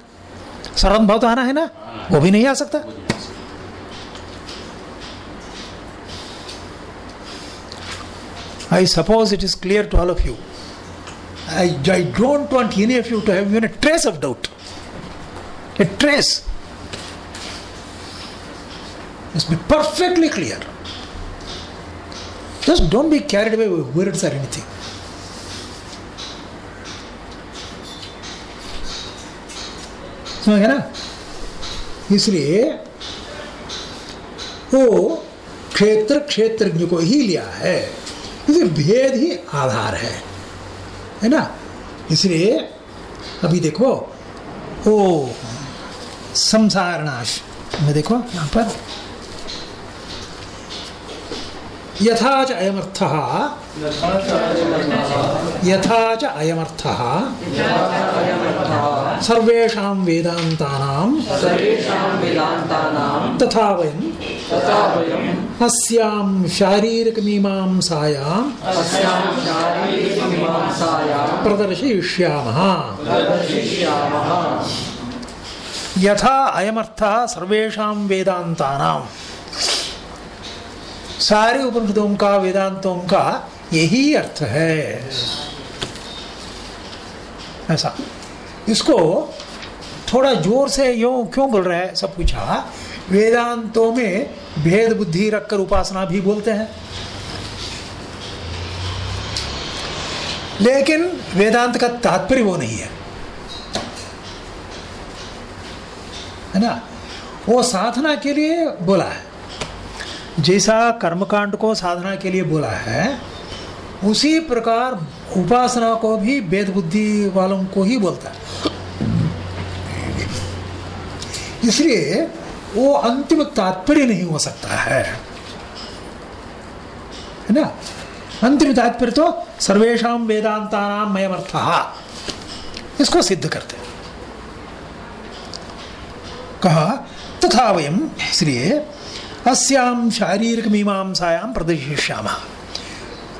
Speaker 1: सरल भाव तो आना है ना? वो भी नहीं आ सकता। I suppose it is clear to all of you. I, I don't want any of you to have even a trace of doubt. Must be perfectly clear. Just don't be carried away with words or anything. समझ ना इसलिए वो क्षेत्र क्षेत्रज्ञ को ही लिया है इसलिए भेद ही आधार है है ना इसलिए अभी देखो ओ संसार नाश में देखो यहाँ पर यथा च अयमर्थः। यथा च अयमर्थः। सर्वेषां वेदान्तानां।
Speaker 5: वेदान्तानां
Speaker 1: तथा वयं अस्यां शारीरकमीमांसायां प्रदर्शयिष्यामः। यथा अयमर्थः सर्वेषां वेदांतानां सारे उपनिषदों का, वेदांतों का यही अर्थ है। ऐसा। इसको थोड़ा ज़ोर से यो क्यों बोल रहा है? सब पूछा, वेदांतों में भेद बुद्धि रखकर उपासना भी बोलते हैं। लेकिन वेदांत का तात्पर्य वो नहीं है। है ना? वो साधना के लिए बोला है। जैसा कर्मकांड को साधना के लिए बोला है, उसी प्रकार उपासना को भी वेद बुद्धि वालों को ही बोलता है। इसलिए वो अंतिम तात्पर्य नहीं हो सकता है। है ना? अंतिम तात्पर्य तो सर्वेशा वेदांता नाम मयमर्थ। इसको सिद्ध करते कहा, तथा वयम इसलिए अस्याम शारीरिक मीमांसायाम प्रदर्शिष्यामः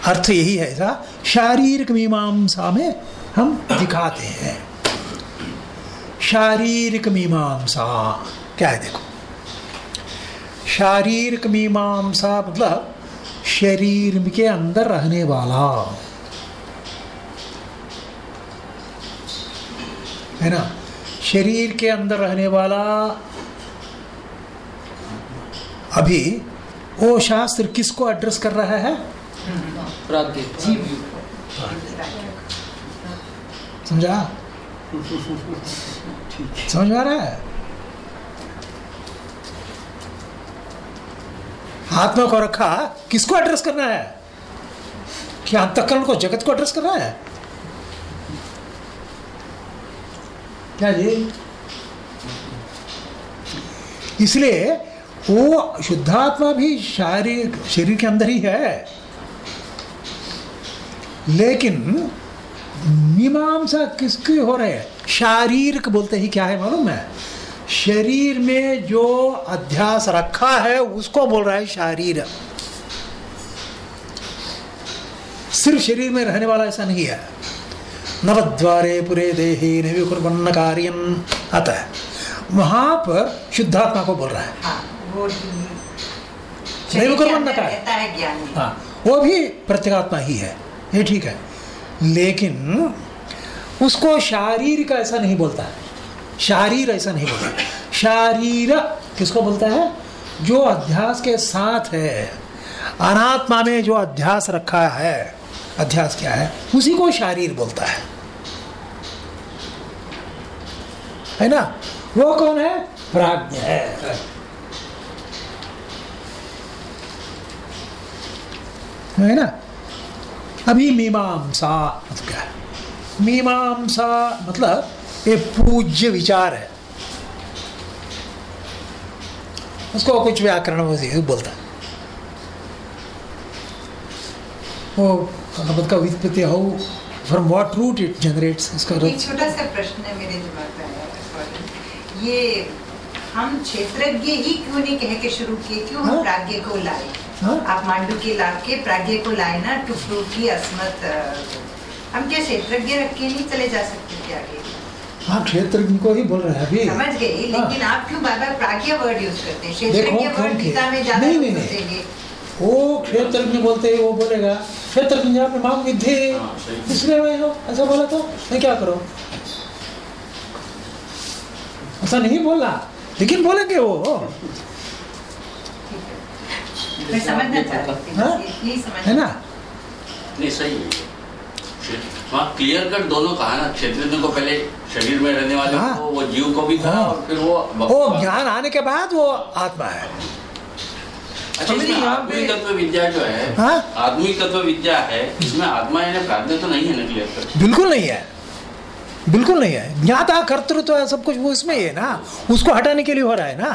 Speaker 1: अर्थ यही है ऐसा शारीरिक मीमांसा में हम दिखाते हैं। शारीरिक मीमांसा क्या है देखो? शारीरिक मीमांसा मतलब शरीर के अंदर रहने वाला। है ना? शरीर के अंदर रहने वाला अभी वो शास्त्र किसको एड्रेस कर रहा है? समझा? समझ आ रहा है? आत्मा को रखा? किसको एड्रेस करना है? क्या अंतकरण को जगत को एड्रेस करना है? क्या जी? इसलिए वो शुद्धात्मा भी शारीरिक, शरीर के अंदर ही है। लेकिन मीमांसा किसकी हो रहे शारीरिक बोलते ही क्या है मालूम है? शरीर में जो अध्यास रखा है, उसको बोल रहा है शारीर। सिर्फ़ शरीर में रहने वाला ऐसा नहीं है। नवद्वारे पुरे देहे निविकुर्वन्न कार्यम आता है वहाँ पर शुद्धात्मा को बोल रहा है।
Speaker 3: हाँ। वो के
Speaker 1: हाँ? वो भी प्रत्येगात्मा ही है। ये ठीक है। लेकिन उसको शारीर का ऐसा नहीं बोलता है। शारीर ऐसा नहीं बोलता शारीर किसको बोलता है? जो अध्यास के साथ है। अनात्मा में जो अध्यास रखा है अध्यास क्या है? उसी को शारीर बोलता है। है ना? वो कौन है? प्राज्ञ है। है ना? अभी मीमांसा मतलब क्या है मीमांसा मतलब ये पूज्य विचार है। उसको कुछ व्याकरण बोलता। है वो भगवत का व्युत्पत्ति हो from what root it generates इसका
Speaker 3: एक छोटा सा प्रश्न है मेरे दिमाग में आया ये हम क्षेत्रज्ञ ही क्यों नहीं कह के शुरू किए? क्यों हम
Speaker 1: हाँ?
Speaker 3: प्राज्ञ को लाए? आप मांडू के ला के प्राज्ञ को लाए ना टू प्रूव की असमत हम क्या क्षेत्रज्ञ रख के नहीं चले जा सकते क्या आगे?
Speaker 1: हाँ क्षेत्र को ही बोल रहे हैं अभी।
Speaker 3: समझ गए
Speaker 1: हाँ।
Speaker 3: लेकिन आप क्यों बार बार प्राज्ञ वर्ड यूज़ करते हैं?
Speaker 1: देखो,
Speaker 3: क्षेत्रज्ञ वर्ड गीता में ज़्यादा
Speaker 1: नहीं, नहीं, वो क्षेत्रज्ञ बोलते हैं वो बोलेगा क्षेत्रज्ञ जहाँ पे मांग विद्धि
Speaker 4: हाँ,
Speaker 1: इसलिए मैं हूँ ऐसा बोला तो मैं क्या करूँ? ऐसा नहीं बोला। लेकिन बोलेंगे वो।
Speaker 3: मैं समझना चाहती थी
Speaker 1: हाँ? है ना
Speaker 4: नहीं सही है वहाँ क्लियर कट दोनों कहा ना क्षेत्र को पहले शरीर में रहने वाले
Speaker 1: हाँ।
Speaker 4: वो जीव को भी कहा
Speaker 1: हाँ।
Speaker 4: और फिर वो
Speaker 1: वो ज्ञान आने के बाद वो आत्मा है
Speaker 4: अच्छा इसमें
Speaker 5: यहाँ
Speaker 4: आत्मिक तत्व विद्या जो है
Speaker 1: हाँ?
Speaker 4: आत्मिक तत्व विद्या है इसमें आत्मा यानी प्राज्ञ तो नहीं है ना क्लियर कट
Speaker 1: बिल्कुल नहीं है बिल्कुल नहीं है ज्ञाता कर्तृत्व है सब कुछ वो इसमें ही है ना उसको हटाने के लिए हो रहा है ना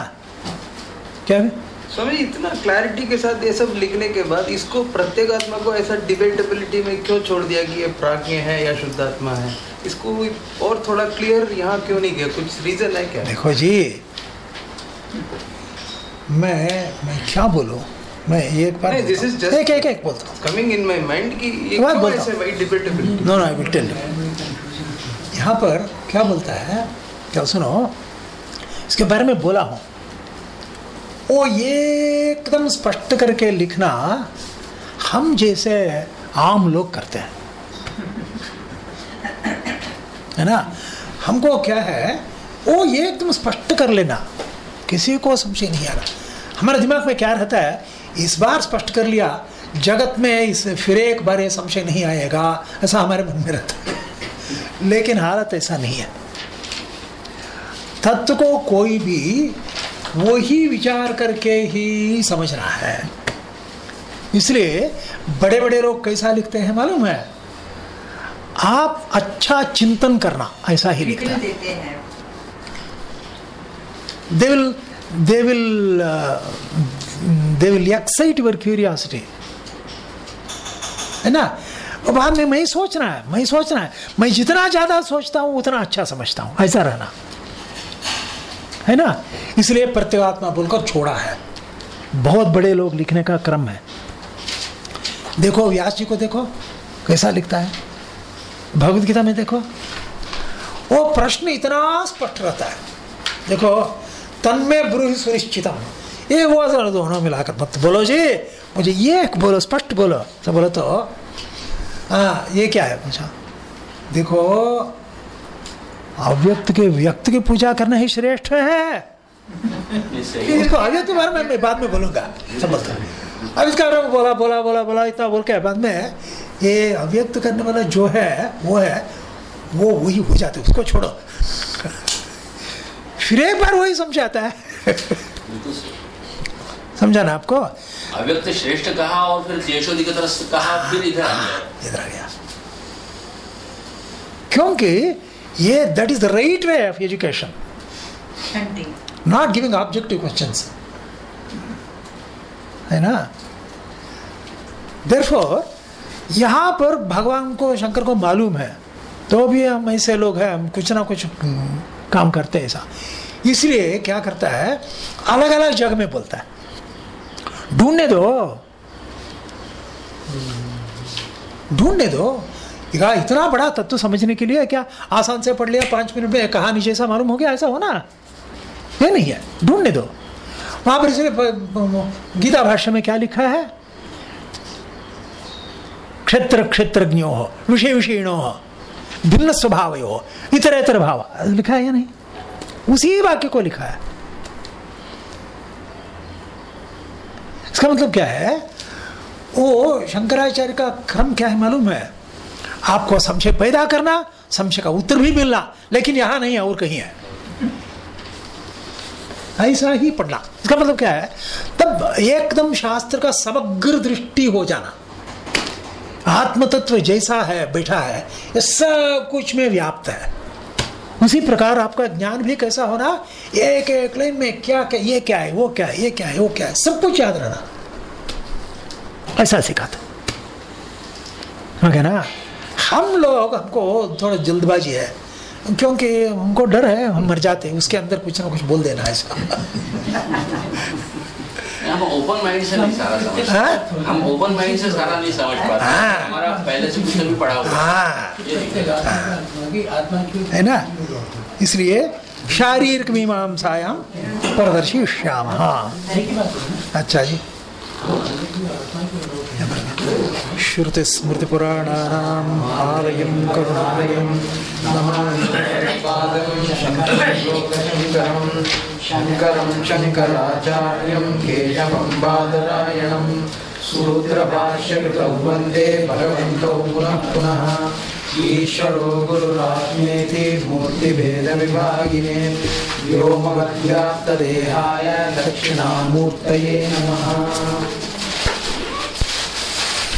Speaker 1: क्या है?
Speaker 5: स्वामी इतना क्लैरिटी के साथ ये सब लिखने के बाद इसको प्रत्येक आत्मा को ऐसा डिबेटेबिलिटी में क्यों छोड़ दिया कि ये प्राज्ञ है या शुद्धात्मा है? इसको और थोड़ा क्लियर यहाँ क्यों नहीं किया? कुछ रीजन है क्या?
Speaker 1: देखो जी मैं मैं क्या बोलूँ? मैं एक बार
Speaker 5: is
Speaker 1: हूँ।
Speaker 5: just-
Speaker 1: एक एक एक बोलता हूँ।
Speaker 5: कमिंग इन माय माइंड कि ये क्यों
Speaker 1: बोलता
Speaker 5: ऐसे। भाई debatability
Speaker 1: no no I will tell you यहाँ पर क्या बोलता है? क्या सुनो? इसके बारे में बोला हूँ। वो ये एकदम स्पष्ट करके लिखना, हम जैसे आम लोग करते हैं। है ना? हमको क्या है वो ये एकदम स्पष्ट कर लेना। किसी को समझ नहीं आ रहा हमारे दिमाग में क्या रहता है, इस बार स्पष्ट कर लिया, जगत में इस फिर एक बार ये संशय नहीं आएगा, ऐसा हमारे मन में रहता है। लेकिन हालत ऐसा नहीं है। तत्व को कोई भी वही विचार करके ही समझना है। इसलिए बड़े बड़े लोग कैसा लिखते हैं मालूम है? आप अच्छा चिंतन करना ऐसा ही लिखता है।
Speaker 3: हैं
Speaker 1: will they will uh, they will excite your curiosity है ना? और बाद में मैं सोचना है मैं सोचना है। मैं जितना ज़्यादा सोचता हूँ उतना अच्छा समझता हूँ। ऐसा रहना। है ना? इसलिए प्रत्येगात्मा बोलकर छोड़ा है। बहुत बड़े लोग लिखने का क्रम है। देखो, व्यास जी को देखो, कैसा लिखता है? भगवत गीता में देखो, वो प्रश्न इतना स्पष्ट रहता है। देखो, तन्मे ब्रूहि सुनिश्चितम। ये वो दोनों मिलाकर मत बोलो जी। मुझे ये बोलो, स्पष्ट बोलो। तो बोलो तो हाँ ये क्या है? पूछा। देखो अव्यक्त के व्यक्त की पूजा करना ही श्रेष्ठ है। इसको अव्यक्त के बारे में बाद में बोलूँगा। बोलता अब इसका बारे में बोला बोला बोला बोला इतना बोल के बाद में ये अव्यक्त करने वाला जो है वो है वो वही हो जाते उसको छोड़ो। फिर एक बार वही समझाता है। समझा ना आपको?
Speaker 4: अव्यक्त श्रेष्ठ कहा और फिर क्लेशोदिकतरस्त कहा फिर इधर
Speaker 1: इधर आ गया। क्योंकि ये that is the right way of education not giving objective questions है ना? देरफॉर यहाँ पर भगवान को शंकर को मालूम है। तो भी हम ऐसे लोग हैं हम कुछ ना कुछ हम्म, काम करते हैं ऐसा। इसलिए क्या करता है? अलग अलग जगह में बोलता है। ढूँढने दो। ढूँढने दो। क्या इतना बड़ा तत्व समझने के लिए क्या? आसान से पढ़ लिया, पाँच मिनट में कहानी जैसा मालूम हो गया, ऐसा होना? ये नहीं है, ढूँढने दो। वहाँ पर गीता भाषा में क्या लिखा है? क्षेत्र, क्षेत्रज्ञो हो विषय विषयणो हो, भिन्न स्वभाव हो इतर इतर भाव। लिखा है या नहीं? उसी वाक्य को लिखा है। इसका मतलब क्या है? वो शंकराचार्य का क्रम क्या है मालूम है? आपको संशय पैदा करना, संशय का उत्तर भी मिलना, लेकिन यहाँ नहीं है, और कहीं है। ऐसा ही पढ़ना। इसका मतलब क्या है? तब एकदम शास्त्र का समग्र दृष्टि हो जाना। आत्म तत्व जैसा है, बैठा है, ये सब कुछ में व्याप्त है। उसी प्रकार आपका ज्ञान भी कैसा होना? एक एक लाइन में क्या क्या, ये क्या है, वो क्या है, ये क्या है, वो क्या है, सब कुछ याद रहना। ऐसा सिखाता। ना? हम लोग हमको थोड़ा जल्दबाजी है क्योंकि हमको डर है हम मर जाते हैं उसके अंदर कुछ ना कुछ बोल देना ऐसा
Speaker 4: हम ओपन माइंड से नहीं सारा समझ
Speaker 1: हाँ?
Speaker 4: हम ओपन माइंड से सारा नहीं समझ पाते।
Speaker 1: हाँ।
Speaker 4: हमारा पहले से कुछ भी पढ़ा हुआ है।
Speaker 1: हाँ।
Speaker 4: है।
Speaker 1: है ना? इसलिए शारीरिक मीमांसायाम प्रदर्शी श्याम। हाँ। अच्छा जी। श्रुति स्मृति पुराणानाम आलयम करुणालयम
Speaker 2: शङ्करं शङ्कराचार्यं केशवं बादरायणं सूत्रभाष्यकृतौ वन्दे भगवन्तौ पुनः पुनः। ईश्वरो गुरुरात्मेति मूर्तिभेदविभागिने व्योमवद्व्याप्तदेहाय दक्षिणामूर्तये नमः